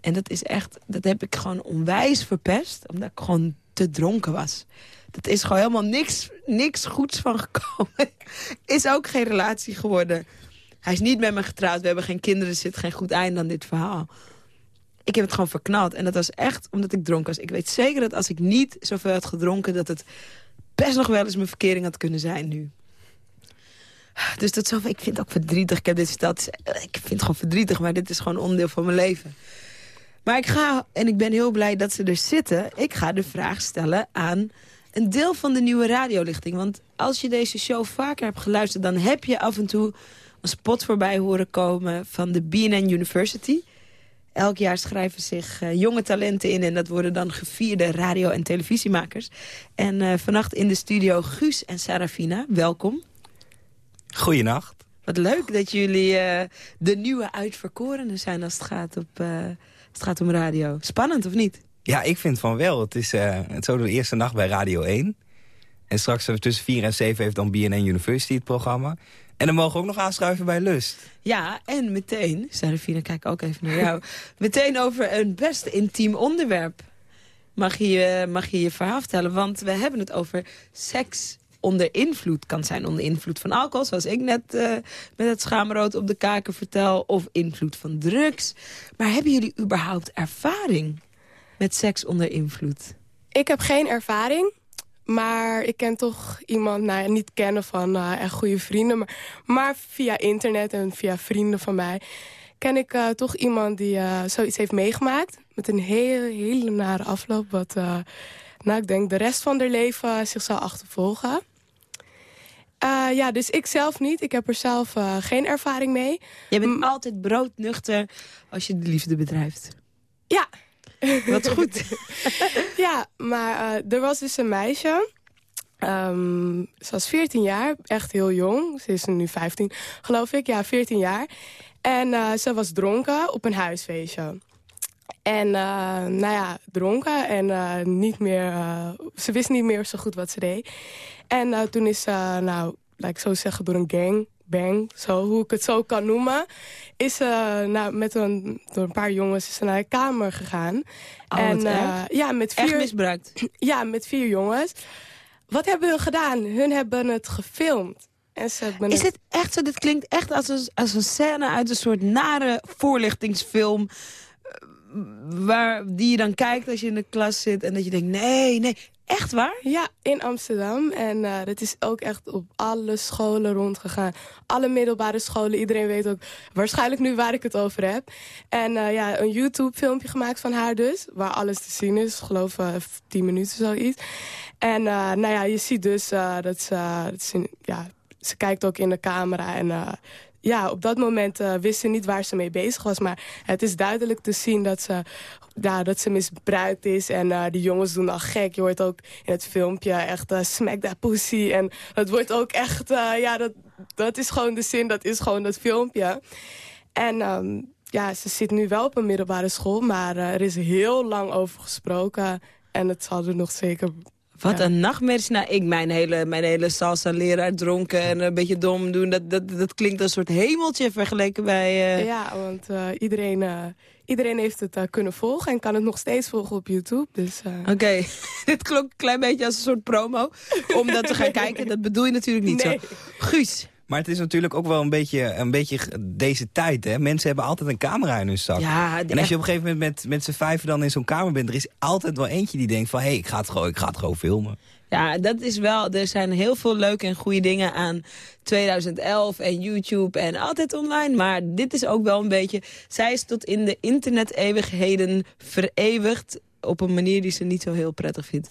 En dat is echt, dat heb ik gewoon onwijs verpest. Omdat ik gewoon te dronken was. Dat is gewoon helemaal niks, niks goeds van gekomen. is ook geen relatie geworden. Hij is niet met me getrouwd. We hebben geen kinderen. Er zit geen goed einde aan dit verhaal. Ik heb het gewoon verknald. En dat was echt omdat ik dronken was. Ik weet zeker dat als ik niet zoveel had gedronken... dat het best nog wel eens mijn verkering had kunnen zijn nu. Dus dat zo, ik vind het ook verdrietig. Ik heb dit verteld. Ik vind het gewoon verdrietig, maar dit is gewoon onderdeel van mijn leven. Maar ik ga, en ik ben heel blij dat ze er zitten... ik ga de vraag stellen aan een deel van de nieuwe radiolichting. Want als je deze show vaker hebt geluisterd... dan heb je af en toe een spot voorbij horen komen van de BNN University. Elk jaar schrijven zich eh, jonge talenten in... en dat worden dan gevierde radio- en televisiemakers. En eh, vannacht in de studio Guus en Sarafina. Welkom. Goeienacht. Wat leuk dat jullie eh, de nieuwe uitverkorenen zijn als het gaat, op, als het gaat om radio. Spannend, of niet? Ja, ik vind van wel. Het is, eh, het zo de eerste nacht bij Radio 1. En straks eh, tussen 4 en 7 heeft dan BNN University het programma. En dan mogen we ook nog aanschuiven bij Lust. Ja, en meteen, Sarafina, kijk ook even naar jou. meteen over een best intiem onderwerp. Mag je, mag je je verhaal vertellen? Want we hebben het over seks onder invloed. Kan zijn onder invloed van alcohol, zoals ik net eh, met het schaamrood op de kaken vertel. Of invloed van drugs. Maar hebben jullie überhaupt ervaring met seks onder invloed? Ik heb geen ervaring. Maar ik ken toch iemand, nou ja, niet kennen van eh, echt goede vrienden. Maar, maar via internet en via vrienden van mij... ken ik eh, toch iemand die eh, zoiets heeft meegemaakt. Met een hele, hele nare afloop. Wat, eh, nou, ik denk de rest van haar leven zich zal achtervolgen. Eh, ja, dus ik zelf niet. Ik heb er zelf eh, geen ervaring mee. Je bent altijd broodnuchter als je de liefde bedrijft. Ja. Wat goed. ja, maar eh, er was dus een meisje. Ehm, ze was 14 jaar, echt heel jong. Ze is nu 15, geloof ik. Ja, 14 jaar. En eh, ze was dronken op een huisfeestje. En eh, nou ja, dronken en niet meer, ze wist niet meer zo goed wat ze deed. En toen is ze, nou, laat ik zo zeggen, door een gang, bang, zo, hoe ik het zo kan noemen... is ze nou, met een, door een paar jongens is ze naar de kamer gegaan. Oh, en eh, ja, met vier, Echt misbruikt? Ja, met vier jongens. Wat hebben hun gedaan? Hun hebben het gefilmd. En ze hebben Is het... dit echt zo? Dit klinkt echt als een, als een scène uit een soort nare voorlichtingsfilm. eh, Waar, die je dan kijkt als je in de klas zit en dat je denkt, nee, nee, echt waar? Ja, in Amsterdam. En eh, dat is ook echt op alle scholen rondgegaan. Alle middelbare scholen. Iedereen weet ook waarschijnlijk nu waar ik het over heb. En eh, ja, een YouTube-filmpje gemaakt van haar dus. Waar alles te zien is. Geloof eh 10 minuten zoiets. En eh, nou ja, je ziet dus eh, dat, ze, dat ze... Ja, ze kijkt ook in de camera en... ja, op dat moment eh, wist ze niet waar ze mee bezig was. Maar het is duidelijk te zien dat ze, ja, dat ze misbruikt is. En eh die jongens doen al gek. Je hoort ook in het filmpje echt eh, smack that pussy. En dat wordt ook echt, ja, dat, dat is gewoon de zin. Dat is gewoon dat filmpje. En ehm, ja, ze zit nu wel op een middelbare school. Maar er is heel lang over gesproken. En het zal er nog zeker... Wat ja. een nachtmerrie. Nou, ik, mijn hele, mijn hele salsa-leraar dronken en een beetje dom doen. Dat, dat, dat klinkt als een soort hemeltje vergeleken bij... eh, Ja, want eh, iedereen, eh, iedereen heeft het kunnen volgen en kan het nog steeds volgen op YouTube. Dus, Oké, dit klonk een klein beetje als een soort promo. Om dat te gaan kijken, dat bedoel je natuurlijk niet Nee. zo. Guus. Maar het is natuurlijk ook wel een beetje, een beetje deze tijd. Hè? Mensen hebben altijd een camera in hun zak. Ja, en als je op een gegeven moment met, met z'n vijven dan in zo'n kamer bent... er is altijd wel eentje die denkt van... hé, hey, ik, ga het gewoon, ik ga het gewoon filmen. Ja, dat is wel. Er zijn heel veel leuke en goede dingen aan 2011 en YouTube en altijd online. Maar dit is ook wel een beetje. Zij is tot in de internet-eeuwigheden vereeuwigd. Op een manier die ze niet zo heel prettig vindt.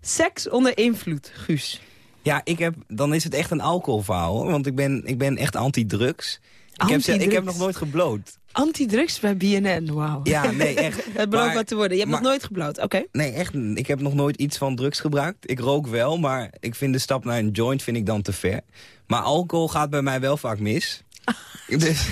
Seks onder invloed, Guus. Ja, ik heb, dan is het echt een alcoholverhaal. hoor. Want ik ben, ik ben echt anti-drugs. Ik heb, ik heb nog nooit gebloot. Antidrugs bij BNN, wauw. Ja, nee, echt. Het belooft wat te worden. Je hebt maar- nog nooit gebloot, oké. Nee, echt. Ik heb nog nooit iets van drugs gebruikt. Ik rook wel, maar ik vind de stap naar een joint vind ik dan te ver. Maar alcohol gaat bij mij wel vaak mis. dus,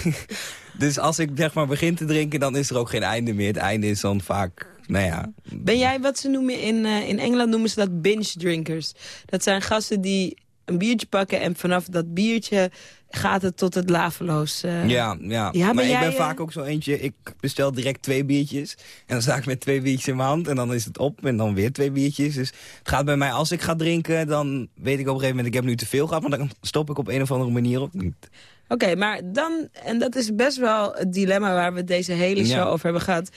dus als ik zeg maar begin te drinken, dan is er ook geen einde meer. Het einde is dan vaak, nou ja... Ben jij wat ze noemen in, eh, in Engeland noemen ze dat binge drinkers. Dat zijn gasten die een biertje pakken en vanaf dat biertje gaat het tot het laveloos. eh. Ja, ja. Ja, maar ik ben eh, vaak ook zo eentje. Ik bestel direct twee biertjes. En dan sta ik met twee biertjes in mijn hand. En dan is het op. En dan weer twee biertjes. Dus het gaat bij mij, als ik ga drinken, dan weet ik op een gegeven moment, ik heb nu te veel gehad. Maar dan stop ik op een of andere manier ook niet. Oké, maar dan, en dat is best wel het dilemma waar we deze hele show Ja. over hebben gehad.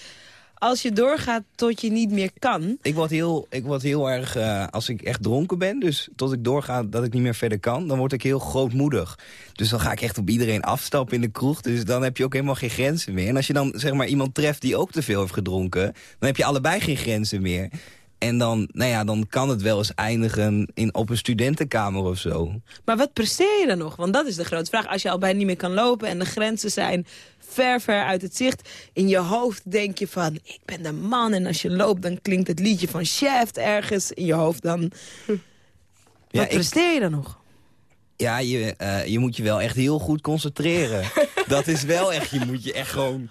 Als je doorgaat tot je niet meer kan. Ik word heel, ik word heel erg, eh, als ik echt dronken ben, dus tot ik doorga dat ik niet meer verder kan, dan word ik heel grootmoedig. Dus dan ga ik echt op iedereen afstappen in de kroeg. Dus dan heb je ook helemaal geen grenzen meer. En als je dan zeg maar iemand treft die ook te veel heeft gedronken, dan heb je allebei geen grenzen meer. En dan, nou ja, dan kan het wel eens eindigen in, op een studentenkamer of zo. Maar wat presteer je dan nog? Want dat is de grote vraag. Als je al bijna niet meer kan lopen en de grenzen zijn ver, ver uit het zicht. In je hoofd denk je van, ik ben de man. En als je loopt, dan klinkt het liedje van Shaft ergens in je hoofd. Dan, Ja, wat ik- presteer je dan nog? Ja, je, eh, je moet je wel echt heel goed concentreren. dat is wel echt, je moet je echt gewoon...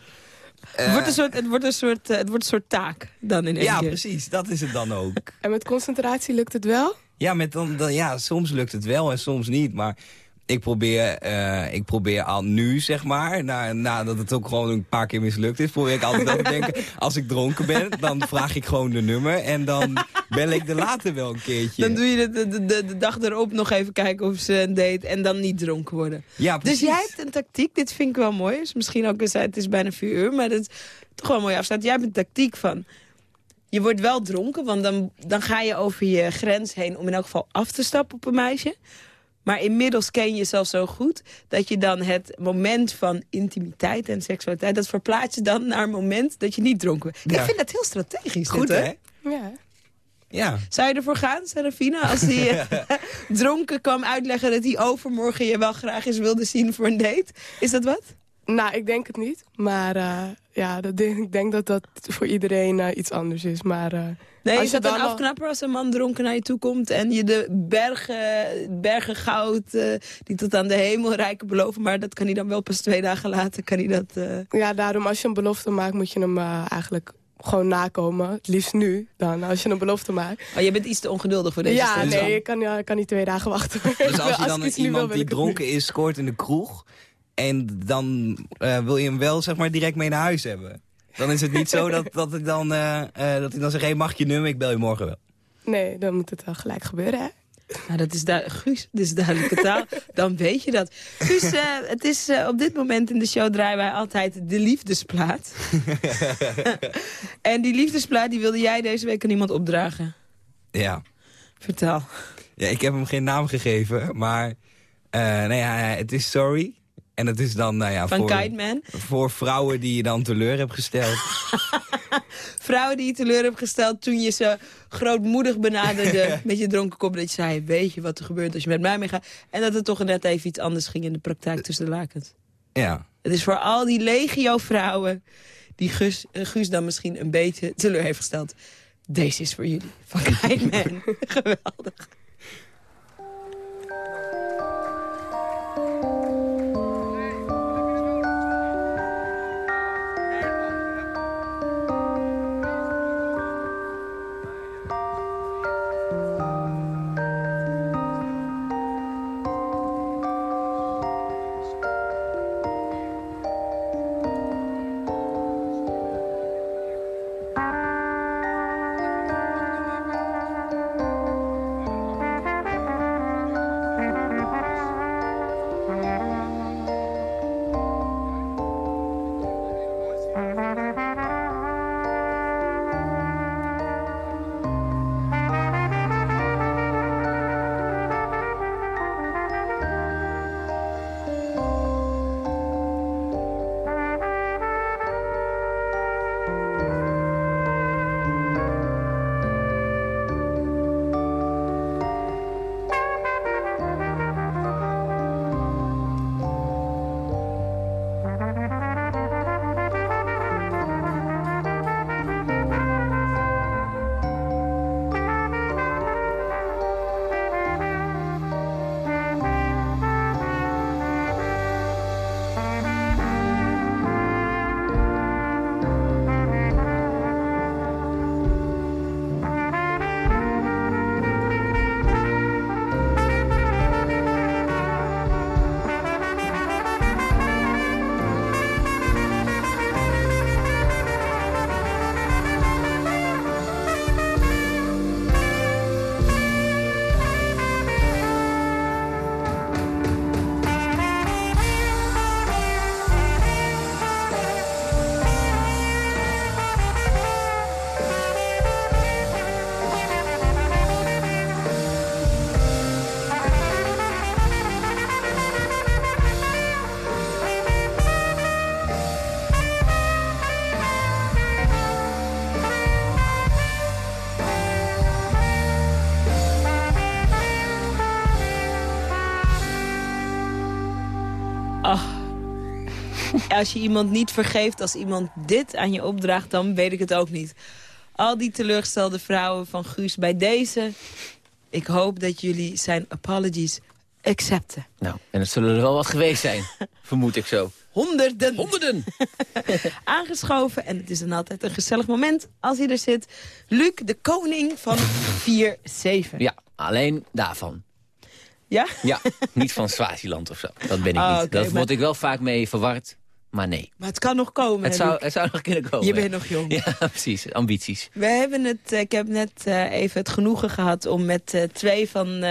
het, eh, wordt een soort, het, wordt een soort, eh, het wordt een soort taak dan in één ja, keer. precies. Dat is het dan ook. En met concentratie lukt het wel? Ja, met dan, dan, ja, soms lukt het wel en soms niet. Maar ik probeer, eh, ik probeer al nu, zeg maar, na, nadat het ook gewoon een paar keer mislukt is... probeer ik altijd te denken, als ik dronken ben, dan vraag ik gewoon de nummer... en dan bel ik er later wel een keertje. Dan doe je de, de, de, de dag erop nog even kijken of ze een date en dan niet dronken worden. Ja, Dus jij hebt een tactiek, dit vind ik wel mooi. Is misschien ook eens, het is bijna vier uur, maar dat is toch wel een mooie afstand. Jij hebt een tactiek van, je wordt wel dronken, want dan, dan ga je over je grens heen om in elk geval af te stappen op een meisje. Maar inmiddels ken je jezelf zo goed dat je dan het moment van intimiteit en seksualiteit, dat verplaats je dan naar een moment dat je niet dronken bent. Ja. Ik vind dat heel strategisch. Goed, dit, hè? Ja. Ja. Zou je ervoor gaan, Serafina? Als hij eh, dronken kwam uitleggen dat hij overmorgen je wel graag eens wilde zien voor een date. Is dat wat? Nou, ik denk het niet. Maar eh, ja, dat denk, ik denk dat dat voor iedereen eh, iets anders is. Maar, eh, Nee, is je dat een al- afknapper als een man dronken naar je toe komt... en je de bergen, bergen goud eh, die tot aan de hemel reiken beloven... maar dat kan hij dan wel pas twee dagen later, kan hij dat... eh, Ja, daarom als je een belofte maakt moet je hem eh, eigenlijk gewoon nakomen. Het liefst nu dan, als je een belofte maakt. Oh, je bent iets te ongeduldig voor deze Ja, stand. nee, ik kan, ja, ik kan niet twee dagen wachten. Dus als je dan iemand wil die dronken is scoort in de kroeg... en dan eh, wil je hem wel zeg maar, direct mee naar huis hebben... dan is het niet zo dat, dat, ik dan, eh, eh, dat ik dan zeg... hey, mag ik je nummer? Ik bel je morgen wel. Nee, dan moet het wel gelijk gebeuren, hè? Nou, dat is Guus, dit is duidelijke taal. Dan weet je dat. Guus, eh, het is eh, op dit moment in de show draaien wij altijd de liefdesplaat. en die liefdesplaat die wilde jij deze week aan iemand opdragen. Ja. Vertel. Ja, ik heb hem geen naam gegeven, maar eh, nee, hij- het is sorry. En het is dan, nou ja, Van voor, Kite Man. voor vrouwen die je dan teleur hebt gesteld. Vrouwen die je teleur hebt gesteld toen je ze grootmoedig benaderde met je dronken kop. Dat je zei, weet je wat er gebeurt als je met mij meegaat. En dat het toch net even iets anders ging in de praktijk tussen de lakens. ja. Het is voor al die legio vrouwen die Guus, eh, Guus dan misschien een beetje teleur heeft gesteld. Deze is voor jullie. Van Kite Man. Geweldig. Als je iemand niet vergeeft, als iemand dit aan je opdraagt, dan weet ik het ook niet. Al die teleurgestelde vrouwen van Guus bij deze. Ik hoop dat jullie zijn apologies accepten. Nou, en het zullen er wel wat geweest zijn, vermoed ik zo. Honderden. Honderden. Aangeschoven. En het is dan altijd een gezellig moment als hij er zit. Luc, de koning van 4-7. Ja, alleen daarvan. Ja? Ja, niet van Swaziland of zo. Dat ben ik niet. oké, dat maar- word ik wel vaak mee verward, maar nee. Maar het kan nog komen. Het zou, het zou nog kunnen komen. Je bent nog jong. Ja, precies. Ambities. We hebben het, eh, ik heb net eh, even het genoegen gehad om met eh, twee van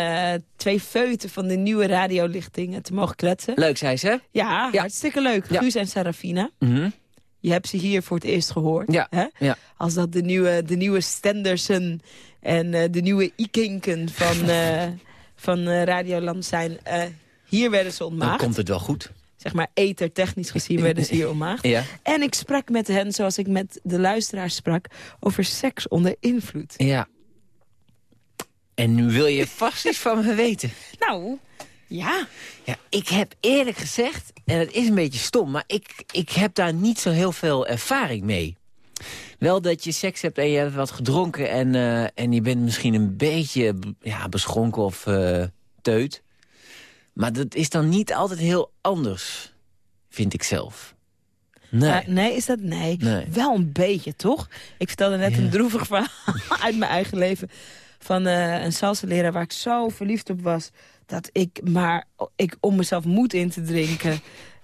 twee feuten van de nieuwe radiolichtingen te mogen kletsen. Leuk, zei ze. Ja, hartstikke leuk. Guus en Sarafina. Mhm. Je hebt ze hier voor het eerst gehoord. Ja, Hè? ja. Als dat de nieuwe, de nieuwe Stendersen en de nieuwe Ikinken van, van Radioland zijn. hier werden ze Dan ontmaagd. komt het wel goed. Zeg maar ethertechnisch gezien werden ze hier ontmaagd. Ja. En ik sprak met hen zoals ik met de luisteraars sprak over seks onder invloed. Ja. En nu wil je vast iets van me weten. Nou, ja. Ja, ik heb eerlijk gezegd, en het is een beetje stom... maar ik, ik heb daar niet zo heel veel ervaring mee. Wel dat je seks hebt en je hebt wat gedronken... en, eh, en je bent misschien een beetje ja, beschonken of eh, teut. Maar dat is dan niet altijd heel anders, vind ik zelf. Nee. Eh, nee, is dat? Nee. Nee. Wel een beetje, toch? Ik vertelde net een droevig verhaal uit mijn eigen leven. Van eh, een salsa-leraar waar ik zo verliefd op was. Dat ik maar ik, om mezelf moed in te drinken.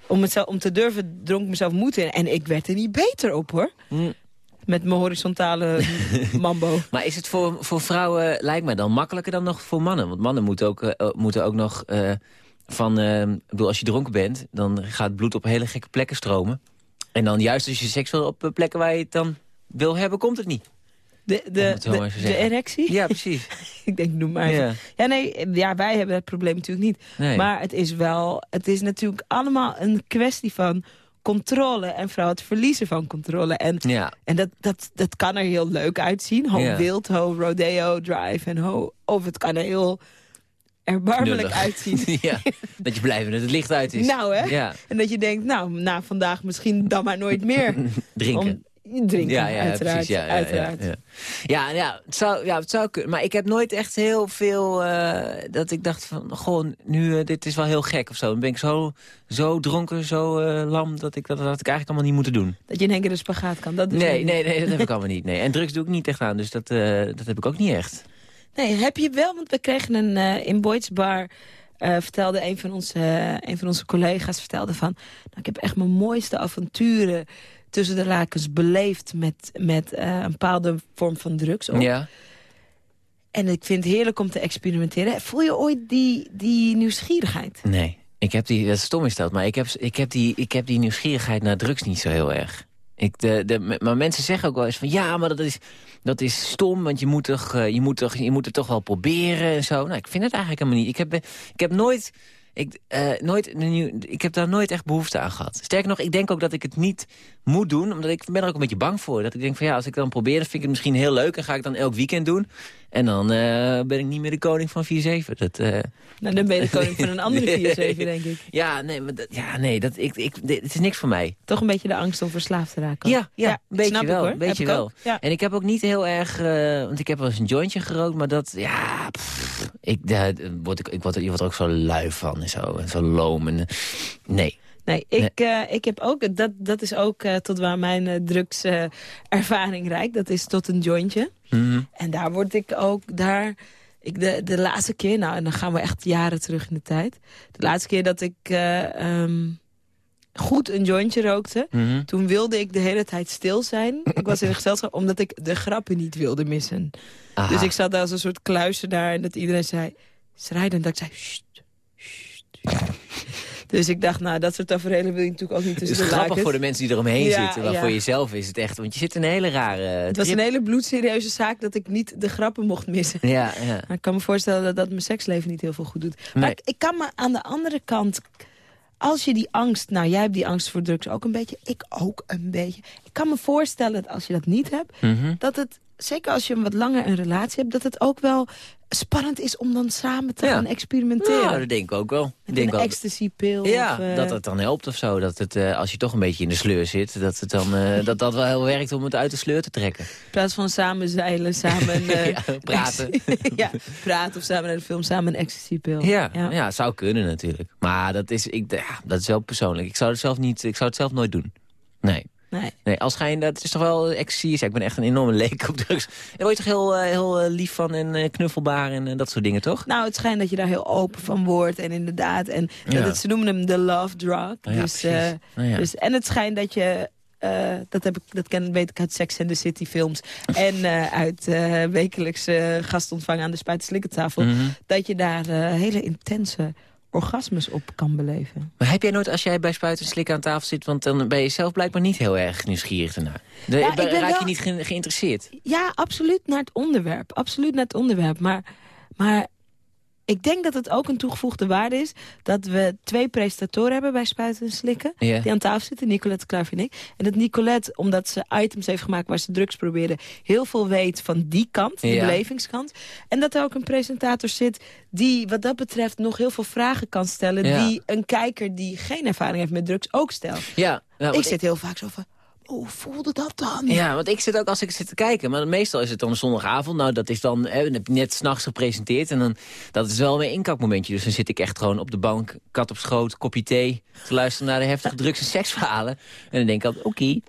Om, mezelf, om te durven dronk mezelf moed in. En ik werd er niet beter op, hoor. Mm. Met mijn horizontale mambo. Maar is het voor, voor vrouwen, lijkt mij dan, makkelijker dan nog voor mannen? Want mannen moeten ook, eh, moeten ook nog eh, van... ik bedoel, als je dronken bent, dan gaat het bloed op hele gekke plekken stromen. En dan juist als je seks wil op eh, plekken waar je het dan wil hebben, komt het niet. De, de, het de, erectie? Ja, precies. ik denk, noem maar. Ja. Ja. nee, ja, wij hebben dat probleem natuurlijk niet. Nee. Maar het is wel, het is natuurlijk allemaal een kwestie van controle. En vooral het verliezen van controle. En, Ja. en dat, dat, dat kan er heel leuk uitzien. Ho Ja. wild, ho rodeo drive. En ho, of het kan er heel erbarmelijk Knullig. uitzien. ja, dat je blij bent dat het licht uit is. Nou hè? Ja, En dat je denkt, nou, na vandaag misschien dan maar nooit meer. drinken. Om- drinken, ja, ja, uiteraard. precies. Ja, ja, uiteraard. Ja, ja. Ja, ja, het zou, ja, het zou kunnen. Maar ik heb nooit echt heel veel eh, dat ik dacht van, gewoon, nu, eh, dit is wel heel gek of zo. Dan ben ik zo, zo dronken, zo eh, lam, dat ik dat, dat had ik eigenlijk allemaal niet moeten doen. Dat je in één keer de spagaat kan. Dat je Nee, nee, nee, dat heb ik allemaal niet. Nee. En drugs doe ik niet echt aan, dus dat, dat heb ik ook niet echt. Nee, heb je wel, want we kregen een eh, in Boyd's Bar... vertelde een van, onze, eh, een van onze collega's vertelde van... Nou, ik heb echt mijn mooiste avonturen tussen de lakens beleefd... met, met eh, een bepaalde vorm van drugs. ook. Ja. En ik vind het heerlijk om te experimenteren. Voel je ooit die, die nieuwsgierigheid? Nee, ik heb die, dat is stom is dat, maar ik heb, ik, heb die, ik heb die nieuwsgierigheid naar drugs niet zo heel erg. Maar mensen zeggen ook wel eens van ja, maar dat is, dat is stom, want je moet, toch, eh, je, moet toch, je moet het toch wel proberen en zo. Nou, ik vind het eigenlijk helemaal niet. Ik heb, ik heb nooit... Ik, eh, nooit, ik heb daar nooit echt behoefte aan gehad. Sterker nog, ik denk ook dat ik het niet moet doen. Omdat ik ben er ook een beetje bang voor. Dat ik denk van ja, als ik dan probeer, dan vind ik het misschien heel leuk. En ga ik dan elk weekend doen. En dan eh, ben ik niet meer de koning van 4-7. Dat, eh, Nou, dan ben je de koning van een andere 4-7, Nee. denk ik. Ja, nee, maar dat, ja, nee dat, ik, ik, het is niks voor mij. Toch een beetje de angst om verslaafd te raken. Ja, ja, een beetje wel. hoor. Een beetje wel. Ja. En ik heb ook niet heel erg... eh, want ik heb wel eens een jointje gerookt, maar dat... Ja, pff, ik, daar word ik, ik, word, je wordt er ook zo lui van en zo. En zo loom. En, nee. Nee, ik, eh, ik heb ook, dat, dat is ook eh, tot waar mijn eh, drugservaring reikt. Dat is tot een jointje. Mhm. En daar word ik ook, daar, ik de, de laatste keer, nou en dan gaan we echt jaren terug in de tijd. De laatste keer dat ik eh, ehm, goed een jointje rookte, Mhm. toen wilde ik de hele tijd stil zijn. ik was in een gezelschap, omdat ik de grappen niet wilde missen. Aha. Dus ik zat daar als een soort kluisenaar en dat iedereen zei, schrijden. En dat ik zei, "Sst, sst, sst." Dus ik dacht, nou, dat soort tafereelen wil je natuurlijk ook niet Het tussen is de grappig voor de mensen die eromheen Ja, zitten. Maar ja. voor jezelf is het echt... Want je zit in een hele rare... Het was een hele bloedserieuze zaak dat ik niet de grappen mocht missen. Ja, ja. Maar ik kan me voorstellen dat dat mijn seksleven niet heel veel goed doet. Maar Nee. ik, ik kan me aan de andere kant... Als je die angst... Nou, jij hebt die angst voor drugs ook een beetje. Ik ook een beetje. Ik kan me voorstellen dat als je dat niet hebt... Mhm. dat het, zeker als je een wat langer een relatie hebt... dat het ook wel spannend is om dan samen te Ja. gaan experimenteren. Ja, dat denk ik ook wel. Met denk een wel- ecstasy-pil. Ja, of, eh, dat het dan helpt of zo. Dat het, eh, als je toch een beetje in de sleur zit, dat het dan eh, dat, dat wel heel werkt om het uit de sleur te trekken. In plaats van samen zeilen, samen... Ja, praten. ja, praten of samen naar de film, samen een ecstasy-pil. Ja, ja. zou kunnen natuurlijk. Maar dat is, ik, ja, dat is wel persoonlijk. Ik zou het zelf, niet, ik zou het zelf nooit doen. Nee. Nee. Nee, als schijn, dat is toch wel ecstasy. Ja, ik ben echt een enorme leek op drugs. Daar word je toch heel, eh, heel eh, lief van en eh, knuffelbaar en dat soort dingen, toch? Nou, het schijnt dat je daar heel open van wordt. En inderdaad, en dat het, ze noemen hem de love drug. ja, dus, Nou dus, en het schijnt dat je... dat, heb ik, dat ken, weet ik uit Sex and the City films. en uit wekelijkse gastontvangen aan de spuitenslikkertafel. Mhm. Dat je daar hele intense orgasmes op kan beleven. Maar heb jij nooit, als jij bij Spuiten en Slikken aan tafel zit... want dan ben je zelf blijkbaar niet heel erg nieuwsgierig ernaar. De, Ja, ben raak je niet ge- geïnteresseerd? Ja, absoluut naar het onderwerp. Absoluut naar het onderwerp. Maar, maar ik denk dat het ook een toegevoegde waarde is... dat we twee presentatoren hebben bij Spuiten en Slikken... Die aan tafel zitten, Nicolette Kluif en ik. En dat Nicolette, omdat ze items heeft gemaakt waar ze drugs probeerde... heel veel weet van die kant, de belevingskant. En dat er ook een presentator zit die wat dat betreft... nog heel veel vragen kan stellen... Die een kijker die geen ervaring heeft met drugs ook stelt. Ja, ja, ik zit heel vaak zo van... Hoe voelde dat dan? Ja, want ik zit ook als ik zit te kijken. Maar meestal is het dan zondagavond. Nou, dat is dan, hè, heb je net s'nachts gepresenteerd. En dan, dat is wel mijn inkakmomentje. Dus dan zit ik echt gewoon op de bank, kat op schoot, kopje thee... te luisteren naar de heftige drugs- en seksverhalen. En dan denk ik altijd, oké,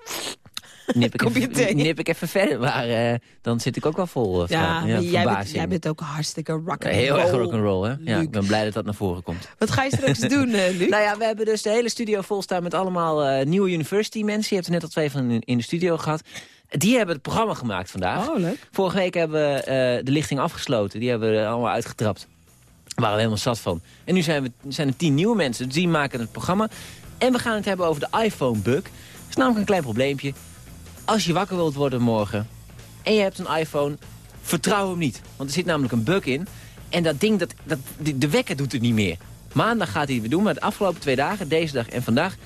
nip, ik even- thee. nip ik even verder. Maar eh, dan zit ik ook wel vol uh, Ja, jij bent, jij bent ook hartstikke rock Ja, Heel erg rock'n'roll, hè? Ja, ik ben blij dat dat naar voren komt. Wat ga je straks doen, eh, Luc? Nou ja, we hebben dus de hele studio vol staan met allemaal eh, nieuwe university mensen. Je hebt er net al twee van in, in de studio gehad. Die hebben het programma gemaakt vandaag. Oh, leuk. Vorige week hebben we eh, de lichting afgesloten. Die hebben we allemaal uitgetrapt. Daar waren we helemaal zat van. En nu zijn, we, zijn er tien nieuwe mensen. Dus die maken het programma. En we gaan het hebben over de iPhone-bug. Dat is namelijk een klein probleempje. Als je wakker wilt worden morgen en je hebt een iPhone, vertrouw hem niet. Want er zit namelijk een bug in. En dat ding, dat, dat, de, de wekker doet het niet meer. Maandag gaat hij het weer doen, maar de afgelopen twee dagen, deze dag en vandaag,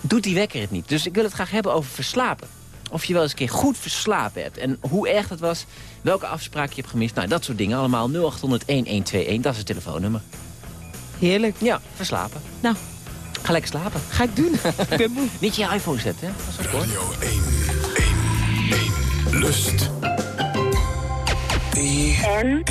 doet die wekker het niet. Dus ik wil het graag hebben over verslapen. Of je wel eens een keer goed verslapen hebt. En hoe erg dat was, welke afspraak je hebt gemist. Nou, dat soort dingen. Allemaal 0800-1121, dat is het telefoonnummer. Heerlijk. Ja, verslapen. Nou. Ga lekker slapen. Ga ik doen. ik ben moe. Niet je iPhone zetten, hè? Dat is Radio 1, 1, 1. Lust. En?